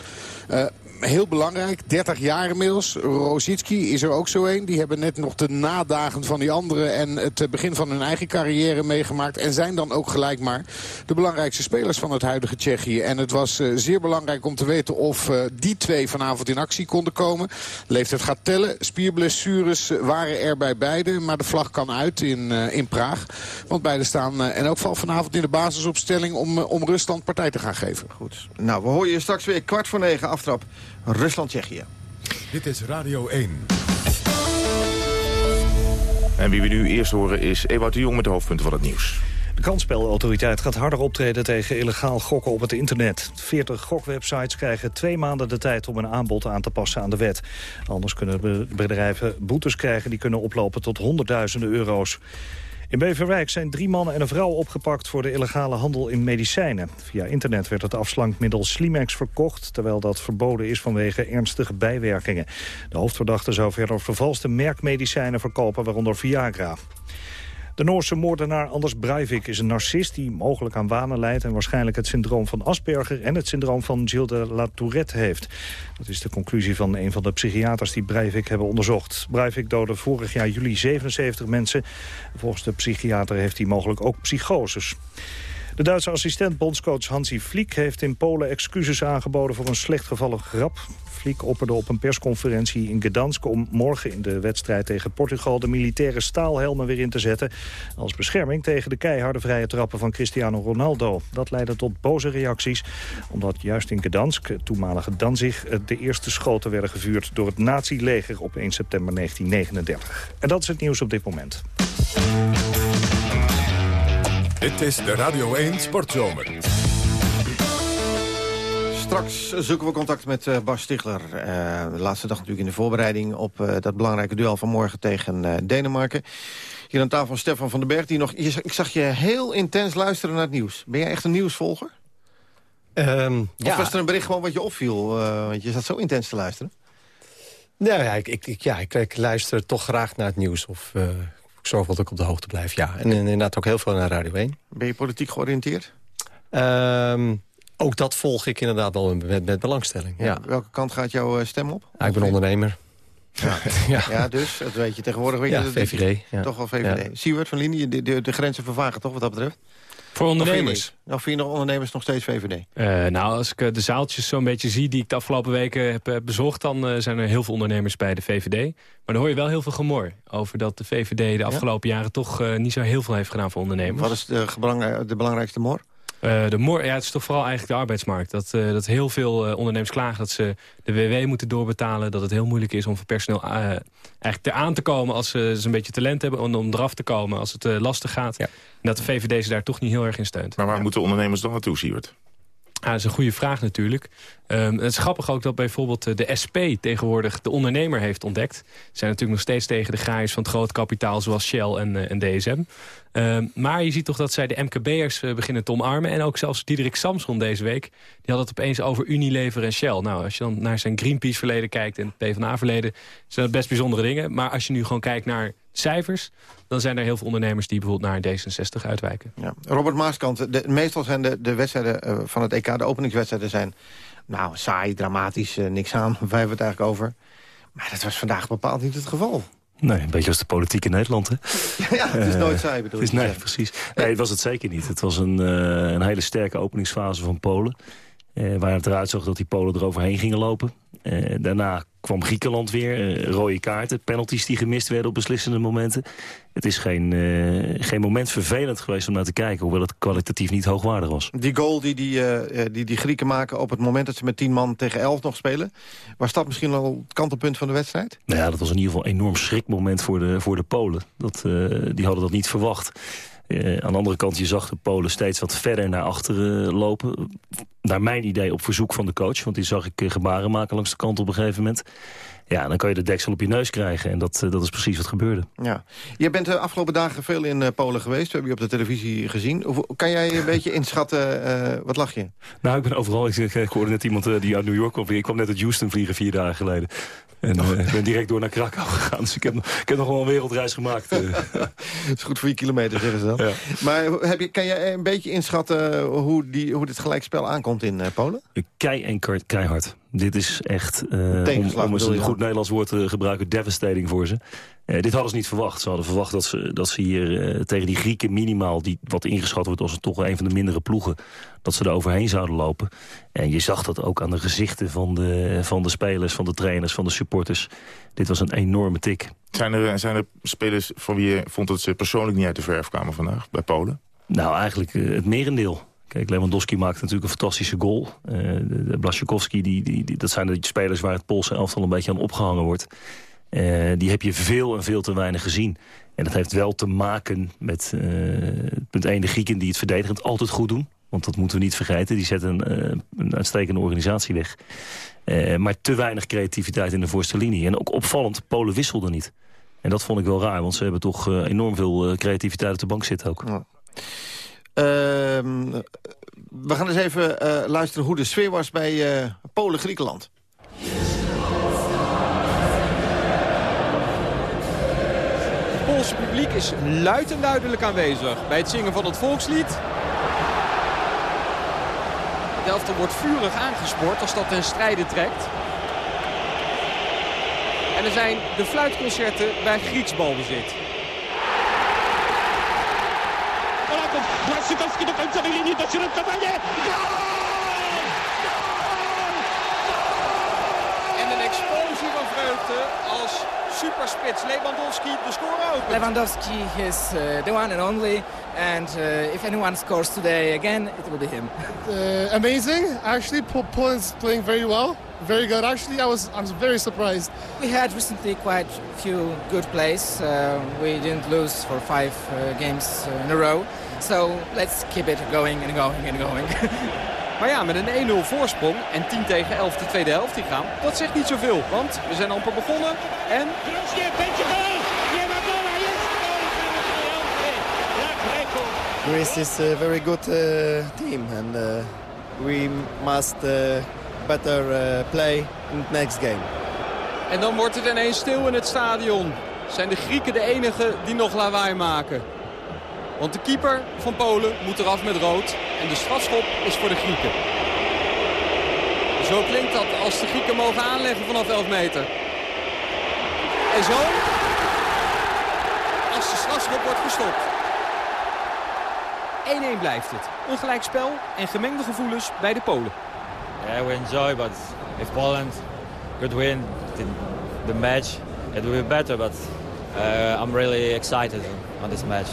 Heel belangrijk. 30 jaar inmiddels. Rosicki is er ook zo een. Die hebben net nog de nadagen van die anderen en het begin van hun eigen carrière meegemaakt. En zijn dan ook gelijk maar de belangrijkste spelers van het huidige Tsjechië. En het was eh, zeer belangrijk om te weten of eh, die twee vanavond in actie konden komen. Leeftijd gaat tellen. Spierblessures waren er bij beide. Maar de vlag kan uit in, eh, in Praag. Want beide staan en ook vanavond in de basisopstelling om, om Rusland partij te gaan geven. Goed. Nou, we horen je straks weer kwart voor negen aftrap Rusland-Tsjechië. Dit is Radio 1. En wie we nu eerst horen is Ewout de Jong met de hoofdpunten van het nieuws. De kansspelautoriteit gaat harder optreden tegen illegaal gokken op het internet. 40 gokwebsites krijgen twee maanden de tijd om een aanbod aan te passen aan de wet. Anders kunnen be- bedrijven boetes krijgen die kunnen oplopen tot honderdduizenden euro's. In Beverwijk zijn drie mannen en een vrouw opgepakt voor de illegale handel in medicijnen. Via internet werd het afslankmiddel Slimex verkocht, terwijl dat verboden is vanwege ernstige bijwerkingen. De hoofdverdachte zou verder vervalste merkmedicijnen verkopen, waaronder Viagra. De Noorse moordenaar Anders Breivik is een narcist die mogelijk aan wanen leidt... en waarschijnlijk het syndroom van Asperger en het syndroom van Gilles de la Tourette heeft. Dat is de conclusie van een van de psychiaters die Breivik hebben onderzocht. Breivik doodde vorig jaar juli 77 mensen. Volgens de psychiater heeft hij mogelijk ook psychoses. De Duitse assistent bondscoach Hansi Flick heeft in Polen excuses aangeboden voor een slecht gevallen grap. Flick opperde op een persconferentie in Gdansk om morgen in de wedstrijd tegen Portugal de militaire staalhelmen weer in te zetten. Als bescherming tegen de keiharde vrije trappen van Cristiano Ronaldo. Dat leidde tot boze reacties, omdat juist in Gdansk, het toenmalige Danzig, de eerste schoten werden gevuurd door het nazi-leger op 1 september 1939. En dat is het nieuws op dit moment. Dit is de Radio 1 Sportzomer. Straks zoeken we contact met eh, Bas Stigler. Eh, de laatste dag natuurlijk in de voorbereiding op eh, dat belangrijke duel van morgen tegen Denemarken. Hier aan tafel Stefan van den Berg. Die nog, je ik zag je heel intens luisteren naar het nieuws. Ben jij echt een nieuwsvolger? Ehm, Of ja. was er een bericht gewoon wat je opviel? want je zat zo intens te luisteren. Nou ja, ik, ik, ja ik, ik luister toch graag naar het nieuws. Of ik zorg dat ik op de hoogte blijf, ja. En inderdaad ook heel veel naar Radio 1. Ben je politiek georiënteerd? Ehm, ook dat volg ik inderdaad wel met, met belangstelling, ja. Welke kant gaat jouw eh, stem op? Ja, ik ben ondernemer. Ja. ja. dus, dat weet je tegenwoordig. Weet Ja, je, dat- VVD, ja. Toch wel VVD. Ja. Siewert van Linie, de, de, de grenzen vervagen toch wat dat betreft? Voor ondernemers? Of vind je, nog ondernemers nog steeds VVD? Eh, nou, als ik eh, de zaaltjes zo'n beetje zie die ik de afgelopen weken heb bezocht... dan eh, zijn er heel veel ondernemers bij de VVD. Maar dan hoor je wel heel veel gemor over dat de VVD de afgelopen jaren... toch eh, niet zo heel veel heeft gedaan voor ondernemers. Wat is de, de belangrijkste mor? Eh, de ja, het is toch vooral eigenlijk de arbeidsmarkt. Dat, eh, dat heel veel eh, ondernemers klagen dat ze de WW moeten doorbetalen. Dat het heel moeilijk is om voor personeel eigenlijk eraan te komen... als ze, een beetje talent hebben, om, om eraf te komen als het lastig gaat. En dat de VVD ze daar toch niet heel erg in steunt. Maar waar moeten ondernemers dan naartoe, Siewert? Ja, dat is een goede vraag natuurlijk. Ehm, het is grappig ook dat bijvoorbeeld eh, de SP tegenwoordig de ondernemer heeft ontdekt. Ze zijn natuurlijk nog steeds tegen de graaiers van het groot kapitaal zoals Shell en, eh, DSM. Ehm, maar je ziet toch dat zij de MKB'ers eh, beginnen te omarmen. En ook zelfs Diederik Samson deze week. Die had het opeens over Unilever en Shell. Nou, als je dan naar zijn Greenpeace verleden kijkt en het PvdA verleden... zijn dat best bijzondere dingen. Maar als je nu gewoon kijkt naar cijfers... dan zijn er heel veel ondernemers die bijvoorbeeld naar D66 uitwijken. Ja. Robert Maaskant, de, meestal zijn de, de wedstrijden van het EK, de openingswedstrijden zijn... nou, saai, dramatisch, eh, niks aan, wij hebben het eigenlijk over. Maar dat was vandaag bepaald niet het geval. Nee, een beetje als de politiek in Nederland, hè? Ja, het is Eh, nooit saai, bedoel het is, je te Nee, precies. Nee, het was het zeker niet. Het was een, eh, een hele sterke openingsfase van Polen. Eh, waar het eruit zag dat die Polen eroverheen gingen lopen. Eh, daarna kwam Griekenland weer. eh, rode kaarten, penalties die gemist werden op beslissende momenten. Het is geen, eh, geen moment vervelend geweest om naar te kijken... hoewel het kwalitatief niet hoogwaardig was. Die goal die die, eh, die die Grieken maken op het moment dat ze met 10 man tegen 11 nog spelen... was dat misschien al het kantelpunt van de wedstrijd? Nou ja, dat was in ieder geval een enorm schrikmoment voor de, voor de Polen. Dat, die hadden dat niet verwacht. Eh, aan de andere kant, je zag de Polen steeds wat verder naar achteren lopen. Naar mijn idee op verzoek van de coach. Want die zag ik eh, gebaren maken langs de kant op een gegeven moment. Ja, dan kan je de deksel op je neus krijgen. En dat, eh, dat is precies wat gebeurde. Ja. Je bent de afgelopen dagen veel in Polen geweest. We hebben je op de televisie gezien. Kan jij een beetje inschatten, wat lach je? Nou, ik ben overal. Ik, ik hoorde net iemand die uit New York kwam. Ik kwam net uit Houston vliegen vier dagen geleden. En eh, ik ben direct door naar Krakau gegaan. Dus ik heb, nog- ik heb nog wel een wereldreis gemaakt. eh. Dat is goed voor je kilometer, zeggen ze dan. Maar heb je, kan jij een beetje inschatten hoe, die, hoe dit gelijkspel aankomt in eh, Polen? Kei en keihard. Dit is echt, eh, om, om eens een goed? Nederlands woord te gebruiken, devastating voor ze. Eh, dit hadden ze niet verwacht. Ze hadden verwacht dat ze, dat ze hier eh, tegen die Grieken minimaal... die wat ingeschat wordt als toch een van de mindere ploegen... dat ze er overheen zouden lopen. En je zag dat ook aan de gezichten van de, van de spelers, van de trainers, van de supporters. Dit was een enorme tik. Zijn er, zijn er spelers van wie je vond dat ze persoonlijk niet uit de verf kwamen vandaag bij Polen? Nou, eigenlijk eh, het merendeel. Kijk, Lewandowski maakt natuurlijk een fantastische goal. Eh de Blaszczykowski, die, die, die- dat zijn de spelers waar het Poolse elftal een beetje aan opgehangen wordt. Eh, die heb je veel en veel te weinig gezien. En dat heeft wel te maken met, eh, punt 1, de Grieken die het verdedigend altijd goed doen. Want dat moeten we niet vergeten. Die zetten een, eh, uitstekende organisatie weg. Maar te weinig creativiteit in de voorste linie. En ook opvallend, Polen wisselden niet. En dat vond ik wel raar, want ze hebben toch enorm veel creativiteit op de bank zitten ook. Ehm, we gaan eens even luisteren hoe de sfeer was bij Polen-Griekenland. Poolse publiek is luid en duidelijk aanwezig bij het zingen van het volkslied. Het elftal wordt vurig aangespoord als dat ten strijde trekt. En er zijn de fluitconcerten bij Grieks balbezit. Teraz Błaszczykowski do końcowej linii, dośrodkowanie! En een explosie van vreugde als superspits Lewandowski de score opent. Lewandowski is uh, the one and only, and uh, if anyone scores today again, it will be him. Uh, amazing. Actually, Po- Poland's playing very well. Very good. Actually, I was I was very surprised. We had recently quite a few good plays. Uh, we didn't lose for five uh, games uh, in a row, so let's keep it going and going and going. Maar ja, met een 1-0 voorsprong en 10 tegen 11 de tweede helft ingaan, dat zegt niet zoveel. Want we zijn amper begonnen en... Greece is a very good uh, team and uh, we must uh, better uh, play in the next game. En dan wordt het ineens stil in het stadion. Zijn de Grieken de enigen die nog lawaai maken. Want de keeper van Polen moet eraf met rood. En de strafschop is voor de Grieken. Zo klinkt dat als de Grieken mogen aanleggen vanaf 11 meter. En zo als de strafschop wordt gestopt. 1-1 blijft het. Een gelijkspel en gemengde gevoelens bij de Polen. Yeah, we enjoy, but if Poland could win the, the match, it would be better. But uh, I'm really excited on this match.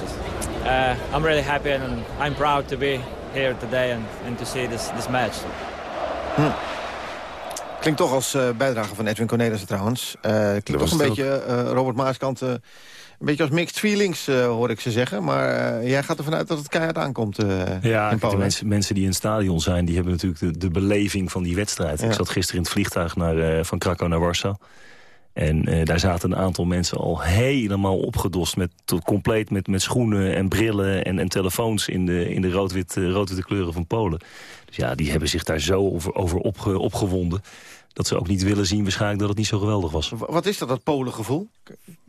Uh, I'm really happy and I'm proud to be here today and, and to see this, this match. Klinkt toch als eh, bijdrage van Edwin Cornelissen trouwens. Eh klinkt toch een beetje, eh, Robert Maaskant, eh, een beetje als mixed feelings eh, hoor ik ze zeggen. Maar eh, jij gaat ervan uit dat het keihard aankomt eh, Ja, in de mensen, mensen die in het stadion zijn, die hebben natuurlijk de, de beleving van die wedstrijd. Ja. Ik zat gisteren in het vliegtuig naar, eh, van Krakau naar Warschau. En eh, daar zaten een aantal mensen al helemaal opgedost. Met, tot compleet met, met schoenen en brillen en, en telefoons in de, in de rood-wit, eh, rood-witte kleuren van Polen. Dus ja, die hebben zich daar zo over, over opge, opgewonden. Dat ze ook niet willen zien waarschijnlijk dat het niet zo geweldig was. Wat is dat, dat Polen-gevoel?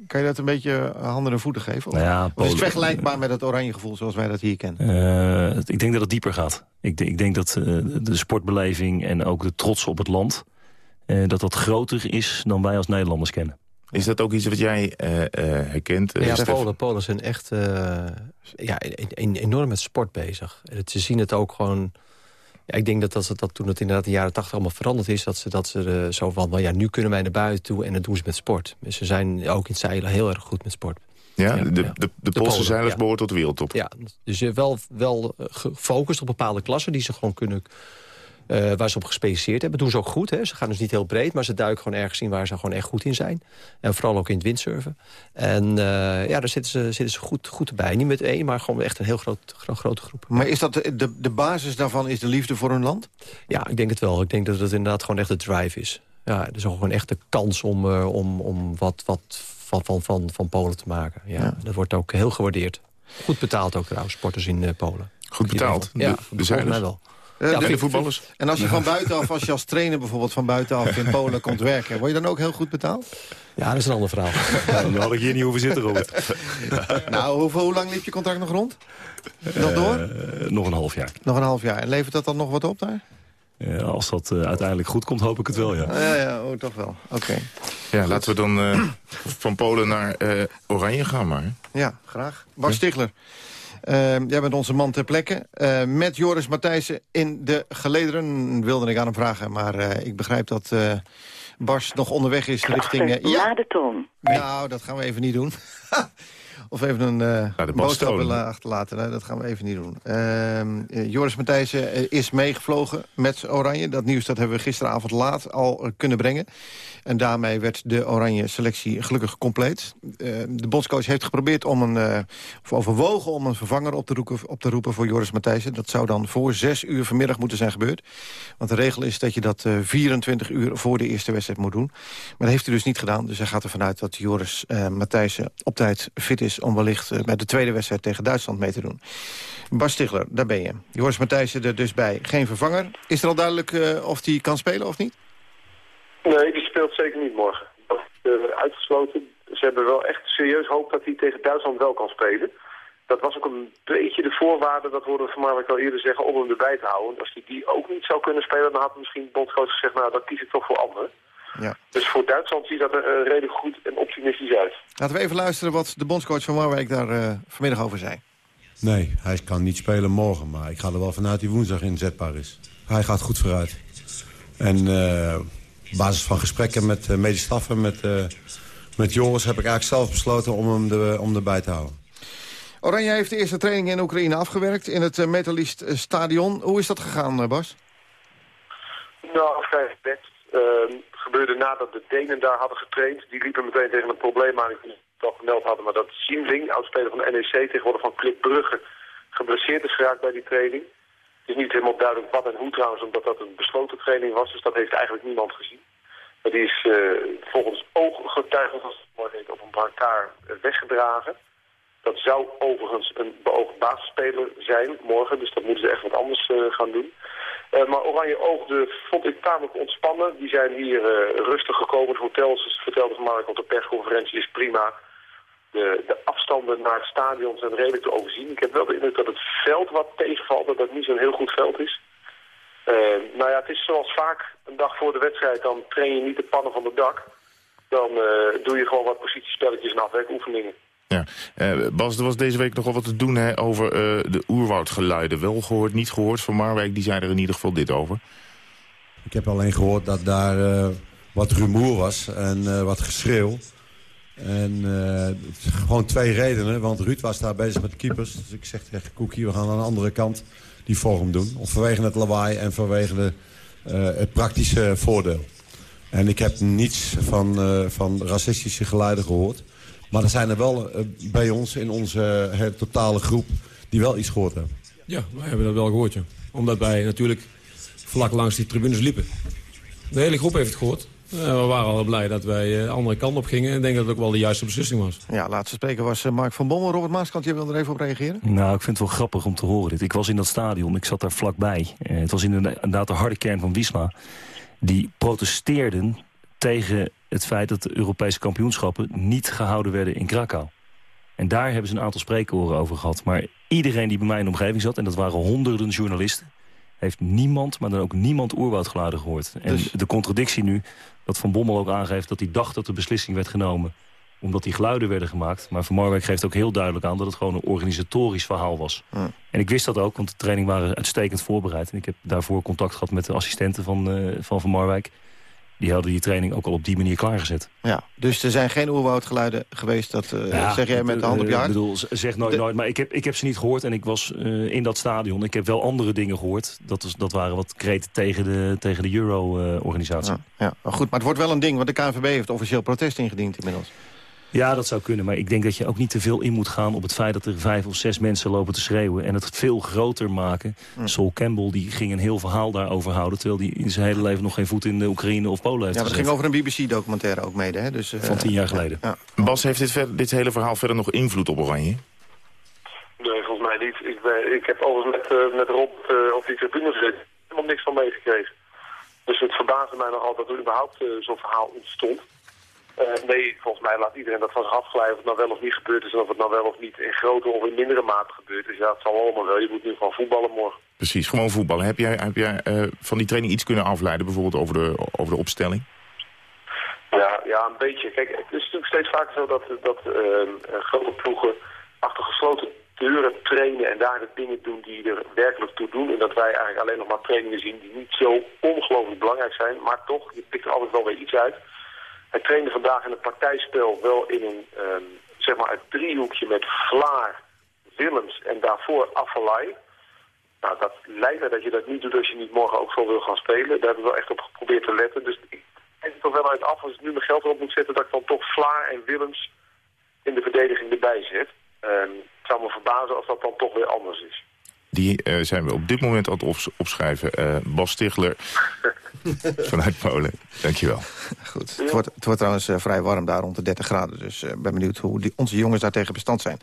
Kan je dat een beetje handen en voeten geven? Of, Nou ja, of is Polen- het vergelijkbaar met het oranje gevoel zoals wij dat hier kennen? Eh, ik denk dat het dieper gaat. Ik, denk- ik denk dat eh, de sportbeleving en ook de trots op het land... eh, dat dat groter is dan wij als Nederlanders kennen. Is dat ook iets wat jij eh, eh, herkent? Ja, Stef? Polen, Polen zijn echt eh, ja, e- e- enorm met sport bezig. En het- Ze zien het ook gewoon... Ja, ik denk dat, dat, dat toen het inderdaad in de jaren tachtig allemaal veranderd is... dat ze, dat ze zo van, well, ja, nu kunnen wij naar buiten toe en dat doen ze met sport. Dus Ze zijn ook in zeilen heel erg goed met sport. Ja, Ja, de, ja. de, de, De Poolse Polen, zeilers ja. behoren tot de wereldtop. Ja, dus je wel, wel gefocust op bepaalde klassen die ze gewoon kunnen eh, waar ze op gespecialiseerd hebben. Dat doen ze ook goed. Hè. Ze gaan dus niet heel breed, maar ze duiken gewoon ergens in... waar ze gewoon echt goed in zijn. En vooral ook in het windsurfen. En uh, ja, daar zitten ze, zitten ze goed, goed erbij. Niet met één, maar gewoon echt een heel groot, groot, grote groep. Maar is dat de, de, de basis daarvan is de liefde voor hun land? Ja, ik denk het wel. Ik denk dat het inderdaad gewoon echt de drive is. Ja, er is gewoon echt de kans om, uh, om, om wat, wat van, van, van, van Polen te maken. Ja, ja, Dat wordt ook heel gewaardeerd. Goed betaald ook trouwens, sporters in uh, Polen. Goed betaald? Ja, de, de mij wel. Uh, ja, de voetballers. En als je van buitenaf, als je als trainer bijvoorbeeld van buitenaf in Polen komt werken, word je dan ook heel goed betaald? Ja, dat is een ander verhaal. dan had ik hier niet hoeven zitten, Robert. nou, hoe, hoe, lang liep je contract nog rond? Nog door? Uh, nog een half jaar. Nog een half jaar. En levert dat dan nog wat op daar? Ja, als dat uh, uiteindelijk goed komt, hoop ik het wel, ja. Ja, ja oh, toch wel. Oké. Okay. Ja, laten we dan uh, van Polen naar uh, Oranje gaan maar. Ja, graag. Bas ja. Stigler. Uh, jij bent onze man ter plekke. Uh, met Joris Matthijssen in de gelederen wilde ik aan hem vragen. Maar uh, ik begrijp dat Bas nog onderweg is richting... ja, de toon. Nou, dat gaan we even niet doen. of even een uh, boodschap achterlaten. Nee, dat gaan we even niet doen. Uh, Joris Matthijssen uh, is meegevlogen met Oranje. Dat nieuws dat hebben we gisteravond laat al kunnen brengen. En daarmee werd de Oranje selectie gelukkig compleet. de bondscoach heeft geprobeerd om een, of overwogen om een vervanger op te, roepen, op te roepen voor Joris Matthijssen. Dat zou dan voor zes uur vanmiddag moeten zijn gebeurd. Want de regel is dat je dat 24 uur voor de eerste wedstrijd moet doen. Maar dat heeft hij dus niet gedaan. Dus hij gaat ervan uit dat Joris Matthijssen op tijd fit is om wellicht uh, bij de tweede wedstrijd tegen Duitsland mee te doen. Bas Stigler, daar ben je. Joris Matthijssen er dus bij. Geen vervanger. Is er al duidelijk uh, of hij kan spelen of niet? Nee, die speelt zeker niet morgen. Dat is uh, uitgesloten. Ze hebben wel echt serieus hoop dat hij tegen Duitsland wel kan spelen. Dat was ook een beetje de voorwaarde, dat hoorde Van Marwijk al eerder zeggen, om hem erbij te houden. Als hij die ook niet zou kunnen spelen, dan had misschien bondscoach gezegd, nou, dan kies ik toch voor anderen. Ja. Dus voor Duitsland ziet dat er uh, redelijk goed en optimistisch uit. Laten we even luisteren wat de bondscoach van Marwijk daar uh, vanmiddag over zei. Nee, hij kan niet spelen morgen, maar ik ga er wel vanuit die woensdag inzetbaar is. Hij gaat goed vooruit. En uh, op basis van gesprekken met uh, medisch staf en met, met jongens heb ik eigenlijk zelf besloten om hem de, om erbij te houden. Oranje heeft de eerste training in Oekraïne afgewerkt in het Metalist Stadion. Hoe is dat gegaan, Bas? Nou, vrij best. Uh, gebeurde nadat de Denen daar hadden getraind. Die liepen meteen tegen een probleem aan. Ik het al gemeld hadden, maar dat Siemling, oudspeler van de NEC, tegenwoordig van Club Brugge, geblesseerd is geraakt bij die training. Het is niet helemaal duidelijk wat en hoe trouwens, omdat dat een besloten training was. Dus dat heeft eigenlijk niemand gezien. Maar die is uh, volgens ooggetuigen, als het op een brancard weggedragen. Dat zou overigens een beoogd basisspeler zijn morgen, dus dat moeten ze echt wat anders uh, gaan doen. Uh, maar Oranje oogde vond ik tamelijk ontspannen. Die zijn hier uh, rustig gekomen. Het hotel, vertelde van Mark op de persconferentie, is prima. De, de afstanden naar het stadion zijn redelijk te overzien. Ik heb wel de indruk dat het veld wat tegenvalt, dat dat niet zo'n heel goed veld is. Nou ja, het is zoals vaak een dag voor de wedstrijd, dan train je niet de pannen van het dak. Dan doe je gewoon wat positiespelletjes en afwerkoefeningen. Ja. Uh, Bas, er was deze week nogal wat te doen hè, over uh, de oerwoudgeluiden. Wel gehoord, niet gehoord. Van Marwijk die zei er in ieder geval dit over. Ik heb alleen gehoord dat daar uh, wat rumoer was en wat geschreeuw. En gewoon twee redenen, want Ruud was daar bezig met keepers. Dus ik zeg tegen Koekie, we gaan aan de andere kant die vorm doen. Of vanwege het lawaai en vanwege het praktische voordeel. En ik heb niets van, van racistische geluiden gehoord. Maar er zijn er wel uh, bij ons in onze uh, totale groep die wel iets gehoord hebben. Ja, wij hebben dat wel gehoord, ja. Omdat wij natuurlijk vlak langs die tribunes liepen. De hele groep heeft het gehoord. Uh, we waren al blij dat wij de andere kant op gingen. En ik denk dat het ook wel de juiste beslissing was. Ja, laatste spreker was Mark van Bommel. Robert Maaskant, je wil er even op reageren? Nou, ik vind het wel grappig om te horen dit. Ik was in dat stadion, ik zat daar vlakbij. het was inderdaad de harde kern van Wisla. Die protesteerden tegen het feit dat de Europese kampioenschappen niet gehouden werden in Krakau. En daar hebben ze een aantal spreekoren over gehad. Maar iedereen die bij mij in de omgeving zat, en dat waren honderden journalisten... heeft niemand, maar dan ook niemand oerwoudgeluiden gehoord. En Dus- de contradictie nu, dat Van Bommel ook aangeeft... dat hij dacht dat de beslissing werd genomen omdat die geluiden werden gemaakt. Maar Van Marwijk geeft ook heel duidelijk aan... dat het gewoon een organisatorisch verhaal was. En ik wist dat ook, want de training waren uitstekend voorbereid. En ik heb daarvoor contact gehad met de assistenten van uh, Van, van Marwijk. Die hadden die training ook al op die manier klaargezet. Ja, dus er zijn geen oerwoudgeluiden geweest, dat eh, Ja, zeg jij met de hand op je eh, hart? Ik bedoel, zeg nooit De- nooit, maar ik heb, ik heb ze niet gehoord en ik was eh, in dat stadion. Ik heb wel andere dingen gehoord. Dat, was, dat waren wat kreten tegen de, tegen de Euro-organisatie. Ja, ja, maar goed, maar het wordt wel een ding, want de KNVB heeft officieel protest ingediend inmiddels. Ja, dat zou kunnen. Maar ik denk dat je ook niet te veel in moet gaan op het feit dat er vijf of zes mensen lopen te schreeuwen. En het veel groter maken. Hm. Sol Campbell die ging een heel verhaal daarover houden. Terwijl hij in zijn hele leven nog geen voet in de Oekraïne of Polen heeft Ja, maar het gezet. ging over een BBC-documentaire ook mede. Hè? Dus, eh, Van tien jaar geleden. Ja. Bas, heeft dit, ver- dit hele verhaal verder nog invloed op Oranje? Nee, volgens mij niet. Ik, ben, ik heb overigens met, eh, met Rob eh, op die tribune gezeten. Helemaal niks van meegekregen. Dus het verbaasde mij nogal dat er überhaupt zo'n verhaal ontstond. Eh, nee, volgens mij laat iedereen dat van zich afglijden of het nou wel of niet gebeurd is... en of het nou wel of niet in grote of in mindere mate gebeurd is. Ja, het zal allemaal wel. Je moet nu gewoon voetballen morgen. Precies, gewoon voetballen. Heb jij, heb jij eh, van die training iets kunnen afleiden, bijvoorbeeld over de, over de opstelling? Ja, ja, een beetje. Kijk, het is natuurlijk steeds vaker zo dat, dat ehm, eh, grote ploegen achter gesloten deuren trainen en daar de dingen doen die er werkelijk toe doen. En dat wij eigenlijk alleen nog maar trainingen zien die niet zo ongelooflijk belangrijk zijn. Maar toch, je pikt er altijd wel weer iets uit. Hij trainde vandaag in een partijspel wel in een, ehm, zeg maar, een driehoekje met Vlaar, Willems en daarvoor Affelay. Nou, dat lijkt me dat je dat niet doet als je niet morgen ook zo wil gaan spelen. Daar hebben we wel echt op geprobeerd te letten. Dus ik er toch wel uit af als ik nu mijn geld erop moet zetten... dat ik dan toch Vlaar en Willems in de verdediging erbij zet. Ehm, het zou me verbazen als dat dan toch weer anders is. Die eh, zijn we op dit moment aan het ops- opschrijven. Eh, Bas Stigler vanuit Polen. Dankjewel. Goed. Het, wordt, het wordt trouwens eh, vrij warm daar, rond de 30 graden. Dus ik ben benieuwd hoe die, onze jongens daar tegen bestand zijn.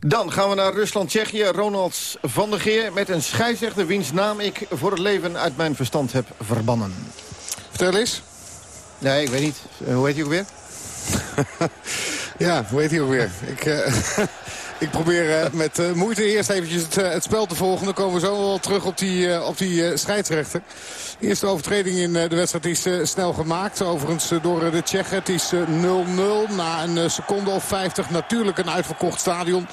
Dan gaan we naar Rusland-Tsjechië. Ronald van der Geer met een scheidsrechter... wiens naam ik voor het leven uit mijn verstand heb verbannen. Vertel eens. Nee, ik weet niet. Hoe heet hij ook weer? Ja, hoe heet hij ook weer? Ik, eh, ik probeer eh, met eh, moeite eerst eventjes het, eh, het spel te volgen. Dan komen we zo wel terug op die, op die scheidsrechter. Eerste overtreding in de wedstrijd is snel gemaakt. Overigens door de Tsjechen. Het is eh, 0-0 na een seconde of 50. Natuurlijk een uitverkocht stadion.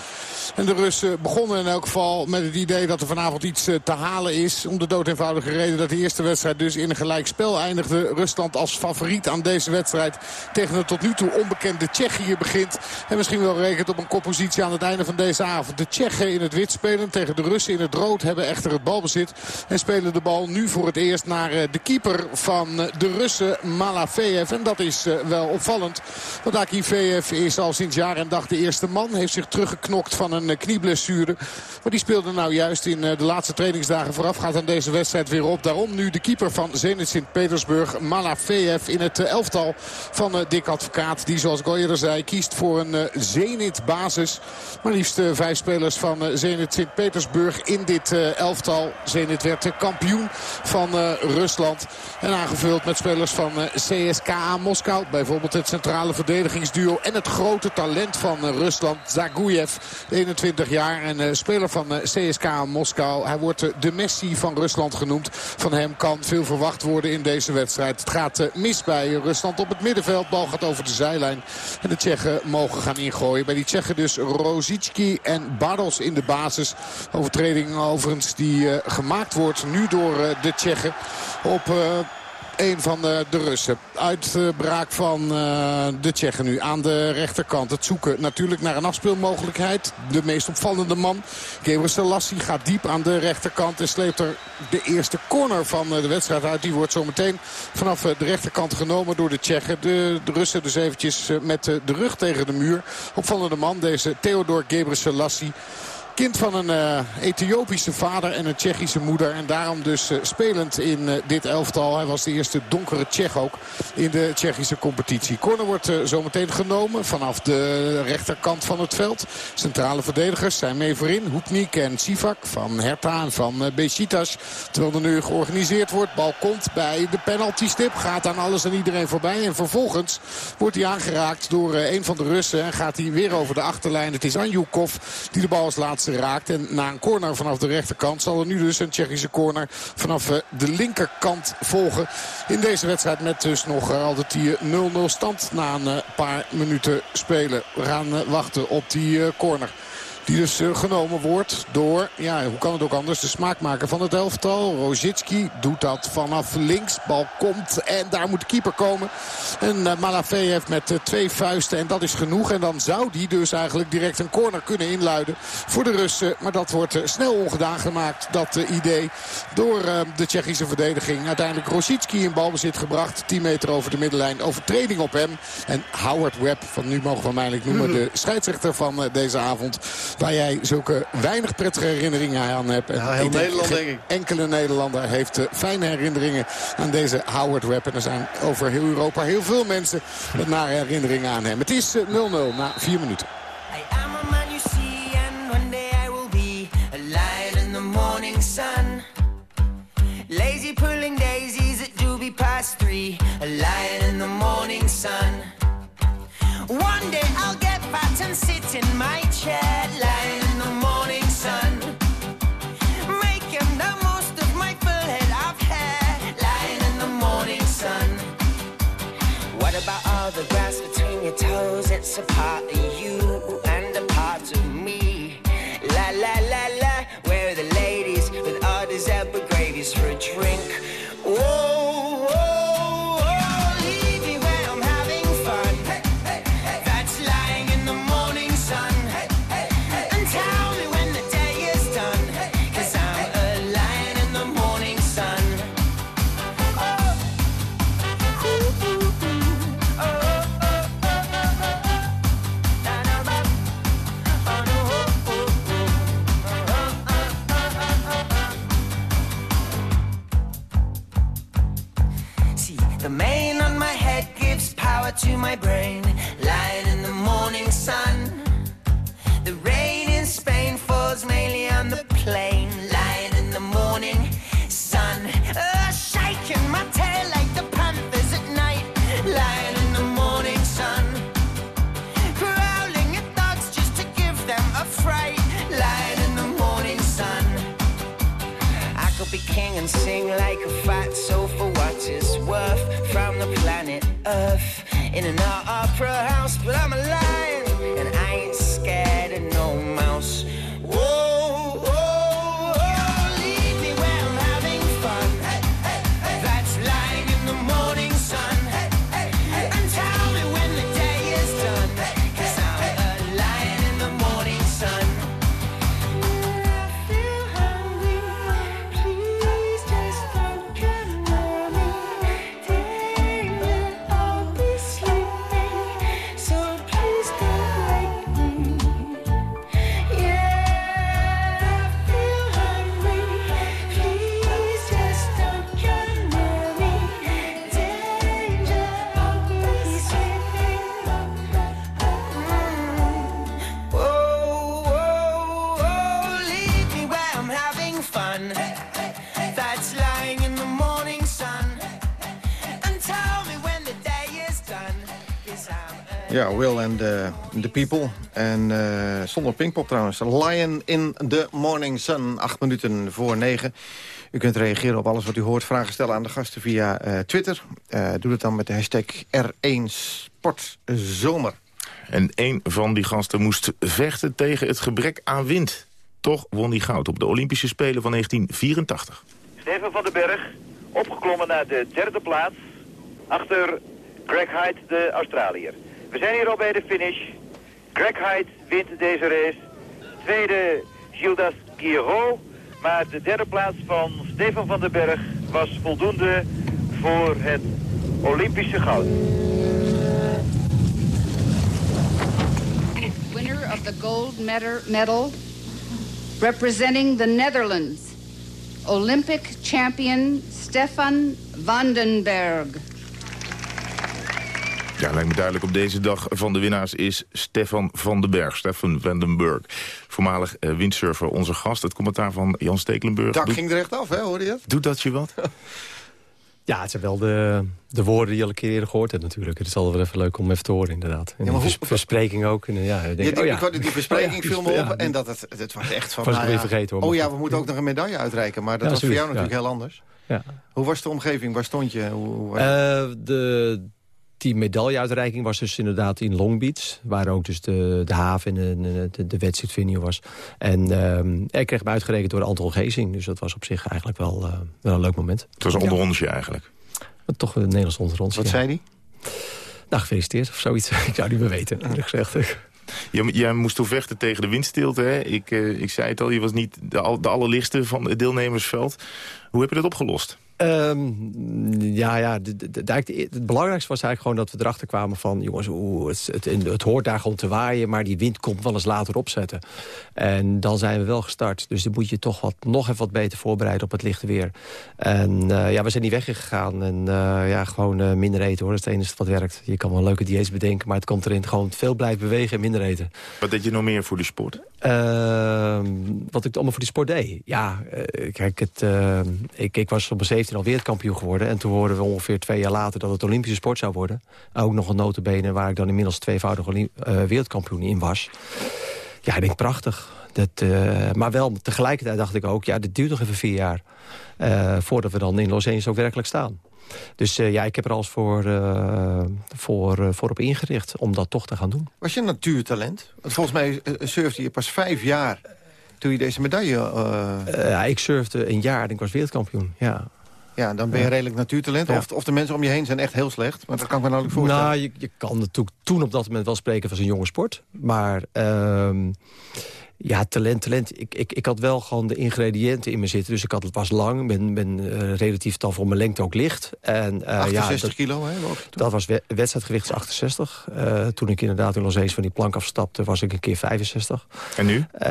En de Russen begonnen in elk geval met het idee dat er vanavond iets eh, te halen is. Om de dood eenvoudige reden dat de eerste wedstrijd dus in een gelijk spel eindigde. Rusland als favoriet aan deze wedstrijd tegen het tot nu toe onbekende Tsjechië begint. En misschien wel rekent op een koppositie aan het einde van deze avond. De Tsjechen in het wit spelen tegen de Russen in het rood hebben echter het balbezit. En spelen de bal nu voor het eerst naar eh, de keeper van eh, de Russen, Malafeev. En dat is wel opvallend. Want Akifeev is al sinds jaar en dag de eerste man. Heeft zich teruggeknokt van een eh, knieblessure. Maar die speelde nou juist in eh, de laatste trainingsdagen vooraf. Gaat aan deze wedstrijd weer op. Daarom nu de keeper van Zenit Sint-Petersburg, Malafeev. In het eh, elftal van Dick Advocaat. Die zoals ik al eerder zei kiest voor een eh, Zenit basis. Maar liefst vijf spelers van Zenit Sint-Petersburg in dit elftal. Zenit werd eh, kampioen van Rusland. En aangevuld met spelers van CSKA Moskou. Bijvoorbeeld het centrale verdedigingsduo. En het grote talent van Rusland, Zaguyev. 21 jaar en eh, speler van eh, CSKA Moskou. Hij wordt eh, de Messi van Rusland genoemd. Van hem kan veel verwacht worden in deze wedstrijd. Het gaat mis bij Rusland op het middenveld. Bal gaat over de zijlijn. En de Tsjechen mogen gaan ingooien. Bij die Tsjechen dus Rozicki en Baros in de basis. Overtreding overigens die gemaakt wordt nu door de Tsjechen op... eh, een van de, de Russen. Uitbraak van eh, de Tsjechen nu aan de rechterkant. Het zoeken natuurlijk naar een afspeelmogelijkheid. De meest opvallende man, Selassie, gaat diep aan de rechterkant. En sleept er de eerste corner van eh, de wedstrijd uit. Die wordt zometeen vanaf eh, de rechterkant genomen door de Tsjechen. De, de Russen dus eventjes eh, met eh, de rug tegen de muur. Opvallende man, deze Theodor Gebre. Kind van een uh, Ethiopische vader en een Tsjechische moeder. En daarom dus uh, spelend in uh, dit elftal. Hij was de eerste donkere Tsjech ook in de Tsjechische competitie. Corner wordt zometeen genomen vanaf de rechterkant van het veld. Centrale verdedigers zijn mee voorin. Hoepnik en Sivak van Hertha en van Besiktas. Terwijl er nu georganiseerd wordt. Bal komt bij de penaltystip. Gaat aan alles en iedereen voorbij. En vervolgens wordt hij aangeraakt door een van de Russen. En gaat hij weer over de achterlijn. Het is Anjukov die de bal als laatste raakt. En na een corner vanaf de rechterkant zal er nu dus een Tsjechische corner vanaf de linkerkant volgen. In deze wedstrijd met dus nog altijd die 0-0 stand na een paar minuten spelen. We gaan wachten op die corner. Die dus eh, genomen wordt door, ja, hoe kan het ook anders, de smaakmaker van het elftal. Rojitski doet dat vanaf links. Bal komt en daar moet de keeper komen. En eh, Malafé heeft met eh, twee vuisten en dat is genoeg. En dan zou die dus eigenlijk direct een corner kunnen inluiden voor de Russen. Maar dat wordt snel ongedaan gemaakt, dat idee, door de Tsjechische verdediging. Uiteindelijk Rosicki in balbezit gebracht. 10 meter over de middenlijn. Overtreding op hem. En Howard Webb, van nu mogen we hem eigenlijk noemen, de scheidsrechter van deze avond. Waar jij zulke weinig prettige herinneringen aan hebt. En Ja, heel denk, Nederland, denk ik. Enkele Nederlander heeft eh, fijne herinneringen aan deze Howard Webb. En er zijn over heel Europa heel veel mensen met nare herinneringen aan hem. Het is eh, 0-0 na 4 minuten. I'm a man you see, and one day I will be a lion in the morning sun. Lazy pulling daisies at doobie past three, a lion in the morning sun. One day I'll get and sit in my chair, lion in the morning sun. Making the most of my lying in the morning sun. What about all the grass between your toes? It's a part of you my brain. In an opera People. En eh, zonder Pinkpop trouwens. Lion in the Morning Sun. Acht minuten voor negen. U kunt reageren op alles wat u hoort. Vragen stellen aan de gasten via eh, Twitter. Eh, doe het dan met de hashtag R1 Sportzomer. En een van die gasten moest vechten tegen het gebrek aan wind. Toch won hij goud op de Olympische Spelen van 1984. Steven van den Berg, opgeklommen naar de derde plaats. Achter Greg Hyde, de Australiër. We zijn hier al bij de finish. Greg Hyde wint deze race. Tweede Gildas Guiraud. Maar de derde plaats van Stefan van den Berg was voldoende voor het Olympische goud. Winner of the gold medal, medal representing the Netherlands, Olympic champion Stefan Vandenberg. Ja, lijkt me duidelijk op deze dag van de winnaars is Stefan van den Berg. Stefan van den Berg. Voormalig eh, windsurfer, onze gast. Het commentaar van Jan Stekelenburg. Dak Doet- ging er echt af, hè? Hoorde je het? Doet dat je wat? Ja, het zijn wel de, de woorden die je al een keer eerder gehoord hebt natuurlijk. Het is altijd wel even leuk om even te horen inderdaad. En Ja, maar die hoe- vers- verspreking ook. En, ja, ik Ja, denk, die, oh ja. ik die verspreking Oh ja, viel me ja, op. En dat het, het was echt van... Was ik nou weer ja, vergeten, hoor, Oh ja, we moeten ook nog een medaille uitreiken. Maar dat Ja, was voor jou natuurlijk ja. heel anders. Ja. Hoe was de omgeving? Waar stond je? Hoe, hoe? Eh, de die medailleuitreiking was dus inderdaad in Long Beach. Waar ook dus de, de haven en de, de, de wedstrijdvenue was. En ehm ik kreeg me uitgerekend door Anton Geesing. Dus dat was op zich eigenlijk wel, eh, wel een leuk moment. Het was een onderrondje eigenlijk. Maar toch een Nederlands onderrondje. Wat ja. zei hij? Nou, gefeliciteerd of zoiets. ik zou niet meer weten, eerlijk gezegd. Je, jij moest toen vechten tegen de windstilte. Hè? Ik, eh, ik zei het al, je was niet de, al- de allerlichtste van het deelnemersveld. Hoe heb je dat opgelost? Ehm, ja, ja de, de- de- eigenlijk het belangrijkste was eigenlijk gewoon dat we erachter kwamen van... jongens, het, het, hoort daar gewoon te waaien... maar die wind komt wel eens later opzetten. En dan zijn we wel gestart. Dus dan moet je toch wat, nog even wat beter voorbereiden op het lichte weer. En eh, ja, we zijn niet weggegaan. En eh, ja, gewoon eh, minder eten, hoor. Dat is het enige wat werkt. Je kan wel leuke dieets bedenken, maar het komt erin gewoon veel blijven bewegen en minder eten. Wat deed je nog meer voor die sport? Ehm, wat ik allemaal voor die sport deed. Ja, eh, kijk, het, eh, ik, ik was op mijn 17 al wereldkampioen geworden. En toen hoorden we ongeveer twee jaar later dat het Olympische sport zou worden. Ook nog een notenbenen waar ik dan inmiddels tweevoudig eh, wereldkampioen in was. Ja, ik denk prachtig. Dat, maar wel, tegelijkertijd dacht ik ook, ja, dit duurt nog even vier jaar. voordat we dan in Los Angeles ook werkelijk staan. Dus eh, ja, ik heb er alles voor, eh, voor, eh, voor op ingericht om dat toch te gaan doen. Was je een natuurtalent? Want volgens mij surfde je pas vijf jaar toen je deze medaille... ja, ik surfde een jaar en ik was wereldkampioen, ja. ja, dan ben je redelijk natuurtalent. Ja. Of, of de mensen om je heen zijn echt heel slecht. Maar dat kan ik me nauwelijks voorstellen. Nou, je, je kan natuurlijk toen op dat moment wel spreken van een jonge sport. Maar ehm, ja, talent, talent. Ik, ik, ik had wel gewoon de ingrediënten in me zitten. Dus ik had, was lang, ben, ben eh, relatief dan voor mijn lengte ook licht. En, eh, 68 ja, dat, kilo, hè? dat was we- wedstrijdgewicht is 68. Eh, toen ik inderdaad in Los Angeles van die plank afstapte, was ik een keer 65. En nu? Eh,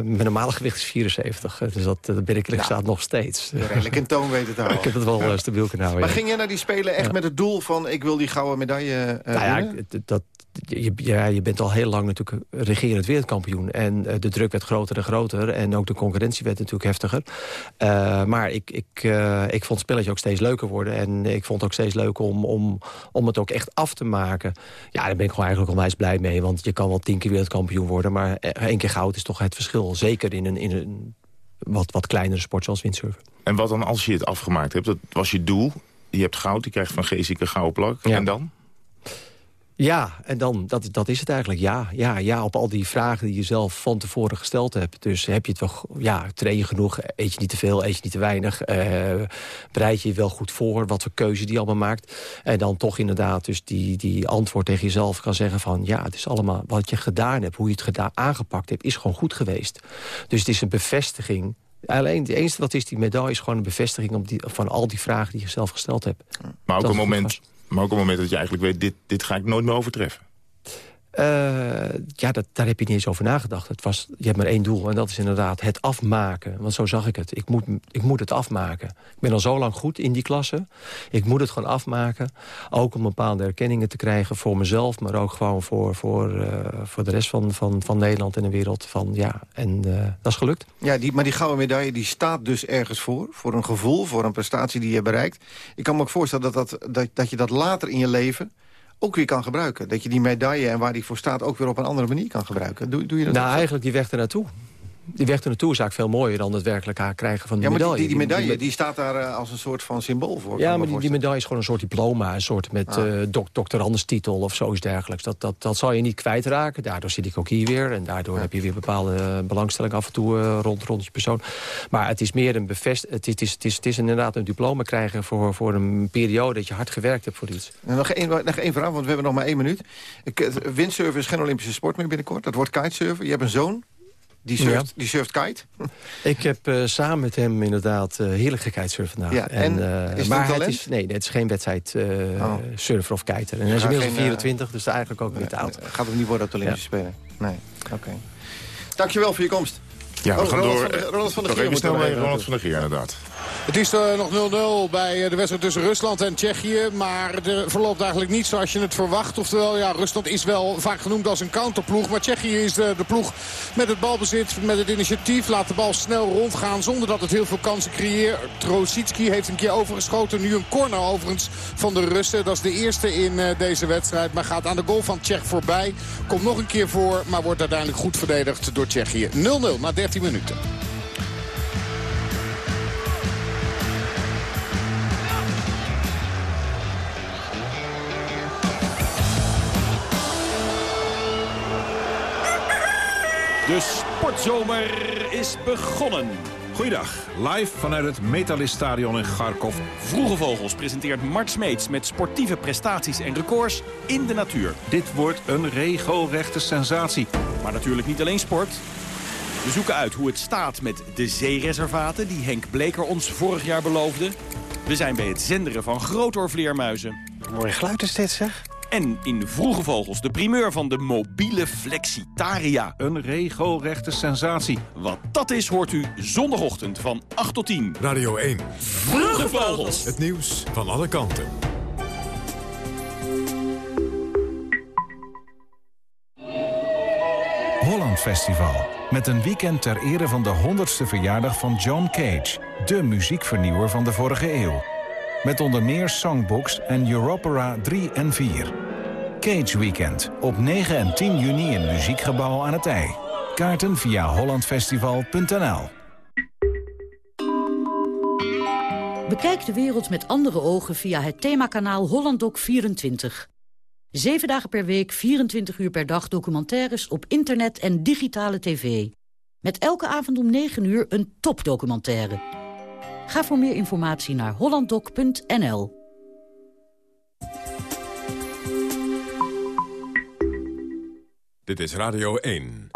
mijn normale gewicht is 74. Dus dat, dat ben ik eerlijk gezegd nog steeds. Redelijk in toon weten te houden. ik heb het wel eh, stabiel kunnen houden. Maar ja. ging je naar die Spelen echt Ja. met het doel van... ik wil die gouden medaille eh Nou ja, dat, je, ja, je bent al heel lang natuurlijk regerend wereldkampioen. En eh, de druk werd groter en groter. En ook de concurrentie werd natuurlijk heftiger. Eh, maar ik, ik, eh, ik vond het spelletje ook steeds leuker worden. En ik vond het ook steeds leuk om, om, om het ook echt af te maken. Ja, daar ben ik gewoon eigenlijk onwijs blij mee. Want je kan wel tien keer wereldkampioen worden. Maar eh, één keer goud is toch het verschil. Zeker in een, in een wat, wat kleinere sport zoals windsurfen. En wat dan als je het afgemaakt hebt? Dat was je doel. Je hebt goud, je krijgt van Geesik een gouden plak. Ja. En dan? Ja, en dan, dat, dat is het eigenlijk. Ja, ja, ja, op al die vragen die je zelf van tevoren gesteld hebt. Dus heb je het wel, ja, train je genoeg, eet je niet te veel, eet je niet te weinig. eh, bereid je je wel goed voor, wat voor keuze die allemaal maakt. En dan toch inderdaad dus die, die antwoord tegen jezelf kan zeggen van... ja, het is allemaal wat je gedaan hebt, hoe je het gedaan, aangepakt hebt... is gewoon goed geweest. Dus het is een bevestiging Alleen het enige wat is, die medaille is gewoon een bevestiging op die, van al die vragen die je zelf gesteld hebt. Maar ook, Dat een moment, maar ook een moment dat je eigenlijk weet... dit, dit ga ik nooit meer overtreffen. Eh, ja, dat, daar heb je niet eens over nagedacht. Het was, je hebt maar één doel en dat is inderdaad het afmaken. Want zo zag ik het. Ik moet, ik moet het afmaken. Ik ben al zo lang goed in die klasse. Ik moet het gewoon afmaken. Ook om bepaalde erkenningen te krijgen voor mezelf... maar ook gewoon voor, voor, eh, voor de rest van, van, van Nederland en de wereld. Van, ja, en eh, dat is gelukt. Ja, die, maar die gouden medaille die staat dus ergens voor. Voor een gevoel, voor een prestatie die je bereikt. Ik kan me ook voorstellen dat, dat, dat, dat je dat later in je leven ook weer kan gebruiken. Dat je die medaille en waar die voor staat ook weer op een andere manier kan gebruiken. Doe, doe je dat Nou, eigenlijk die weg ernaartoe. Die weg ernaartoe is eigenlijk veel mooier dan het werkelijk haar krijgen van de Ja, maar die, medaille. die, die medaille die staat daar eh, als een soort van symbool voor. Ja, maar die, medaille is gewoon een soort diploma. Een soort met Ah. doctorandestitel of zoiets dergelijks. Dat, dat, dat zal je niet kwijtraken. Daardoor zit ik ook hier weer. En daardoor heb je weer bepaalde eh, belangstelling af en toe rond, rond je persoon. Maar het is meer een bevest... Het, is- het, is, het, is, het is inderdaad een diploma krijgen voor, voor een periode... dat je hard gewerkt hebt voor iets. En nog één, nog één vraag, want we hebben nog maar één minuut. Windsurfen is geen Olympische sport meer binnenkort. Dat wordt kitesurfen. Je hebt een zoon, die surft, Ja. die surft kite. Ik heb eh, samen met hem inderdaad uh, heerlijk gekitesurfd vandaag. Ja, en eh, is het maar? Het is, nee, het is geen wedstrijd eh, Oh. surfer of kiter. En hij is inmiddels geen, eh, 24, dus eigenlijk ook niet te oud. Gaat het niet worden op de Olympische Spelen? Nee, oké. Dankjewel voor je komst. Ja, we Oh, gaan Ronald door. van der- Ronald van der Geer even moet snel er bij even Ronald van der Geer, inderdaad. Het is nog 0-0 bij de wedstrijd tussen Rusland en Tsjechië. Maar het verloopt eigenlijk niet zoals je het verwacht. Oftewel, ja, Rusland is wel vaak genoemd als een counterploeg. Maar Tsjechië is de, de ploeg met het balbezit, met het initiatief. Laat de bal snel rondgaan zonder dat het heel veel kansen creëert. Trositski heeft een keer overgeschoten. Nu een corner overigens van de Russen. Dat is de eerste in eh, deze wedstrijd. Maar gaat aan de goal van Tsjech voorbij. Komt nog een keer voor, maar wordt uiteindelijk goed verdedigd door Tsjechië. 0-0 na 13 minuten. De sportzomer is begonnen. Goeiedag, live vanuit het Metaliststadion in Kharkov. Vroege Vogels presenteert Mart Smeets met sportieve prestaties en records in de natuur. Dit wordt een regelrechte sensatie. Maar natuurlijk niet alleen sport. We zoeken uit hoe het staat met de zeereservaten die Henk Bleker ons vorig jaar beloofde. We zijn bij het zenderen van grootoorvleermuizen. Mooi geluid is dit, zeg. En in de Vroege Vogels de primeur van de mobiele Flexitaria. Een regelrechte sensatie. Wat dat is, hoort u zondagochtend van 8 tot 10. Radio 1. Vroege Vogels. Het nieuws van alle kanten. Holland Festival. Met een weekend ter ere van de 100ste verjaardag van John Cage. De muziekvernieuwer van de vorige eeuw. Met onder meer songbooks en Europera 3 en 4. Cage Weekend. Op 9 en 10 juni in Muziekgebouw aan het IJ. Kaarten via hollandfestival.nl Bekijk de wereld met andere ogen via het themakanaal HollandDoc24. Zeven dagen per week, 24 uur per dag documentaires op internet en digitale tv. Met elke avond om 9 uur een topdocumentaire. Ga voor meer informatie naar hollanddoc.nl. Dit is Radio 1.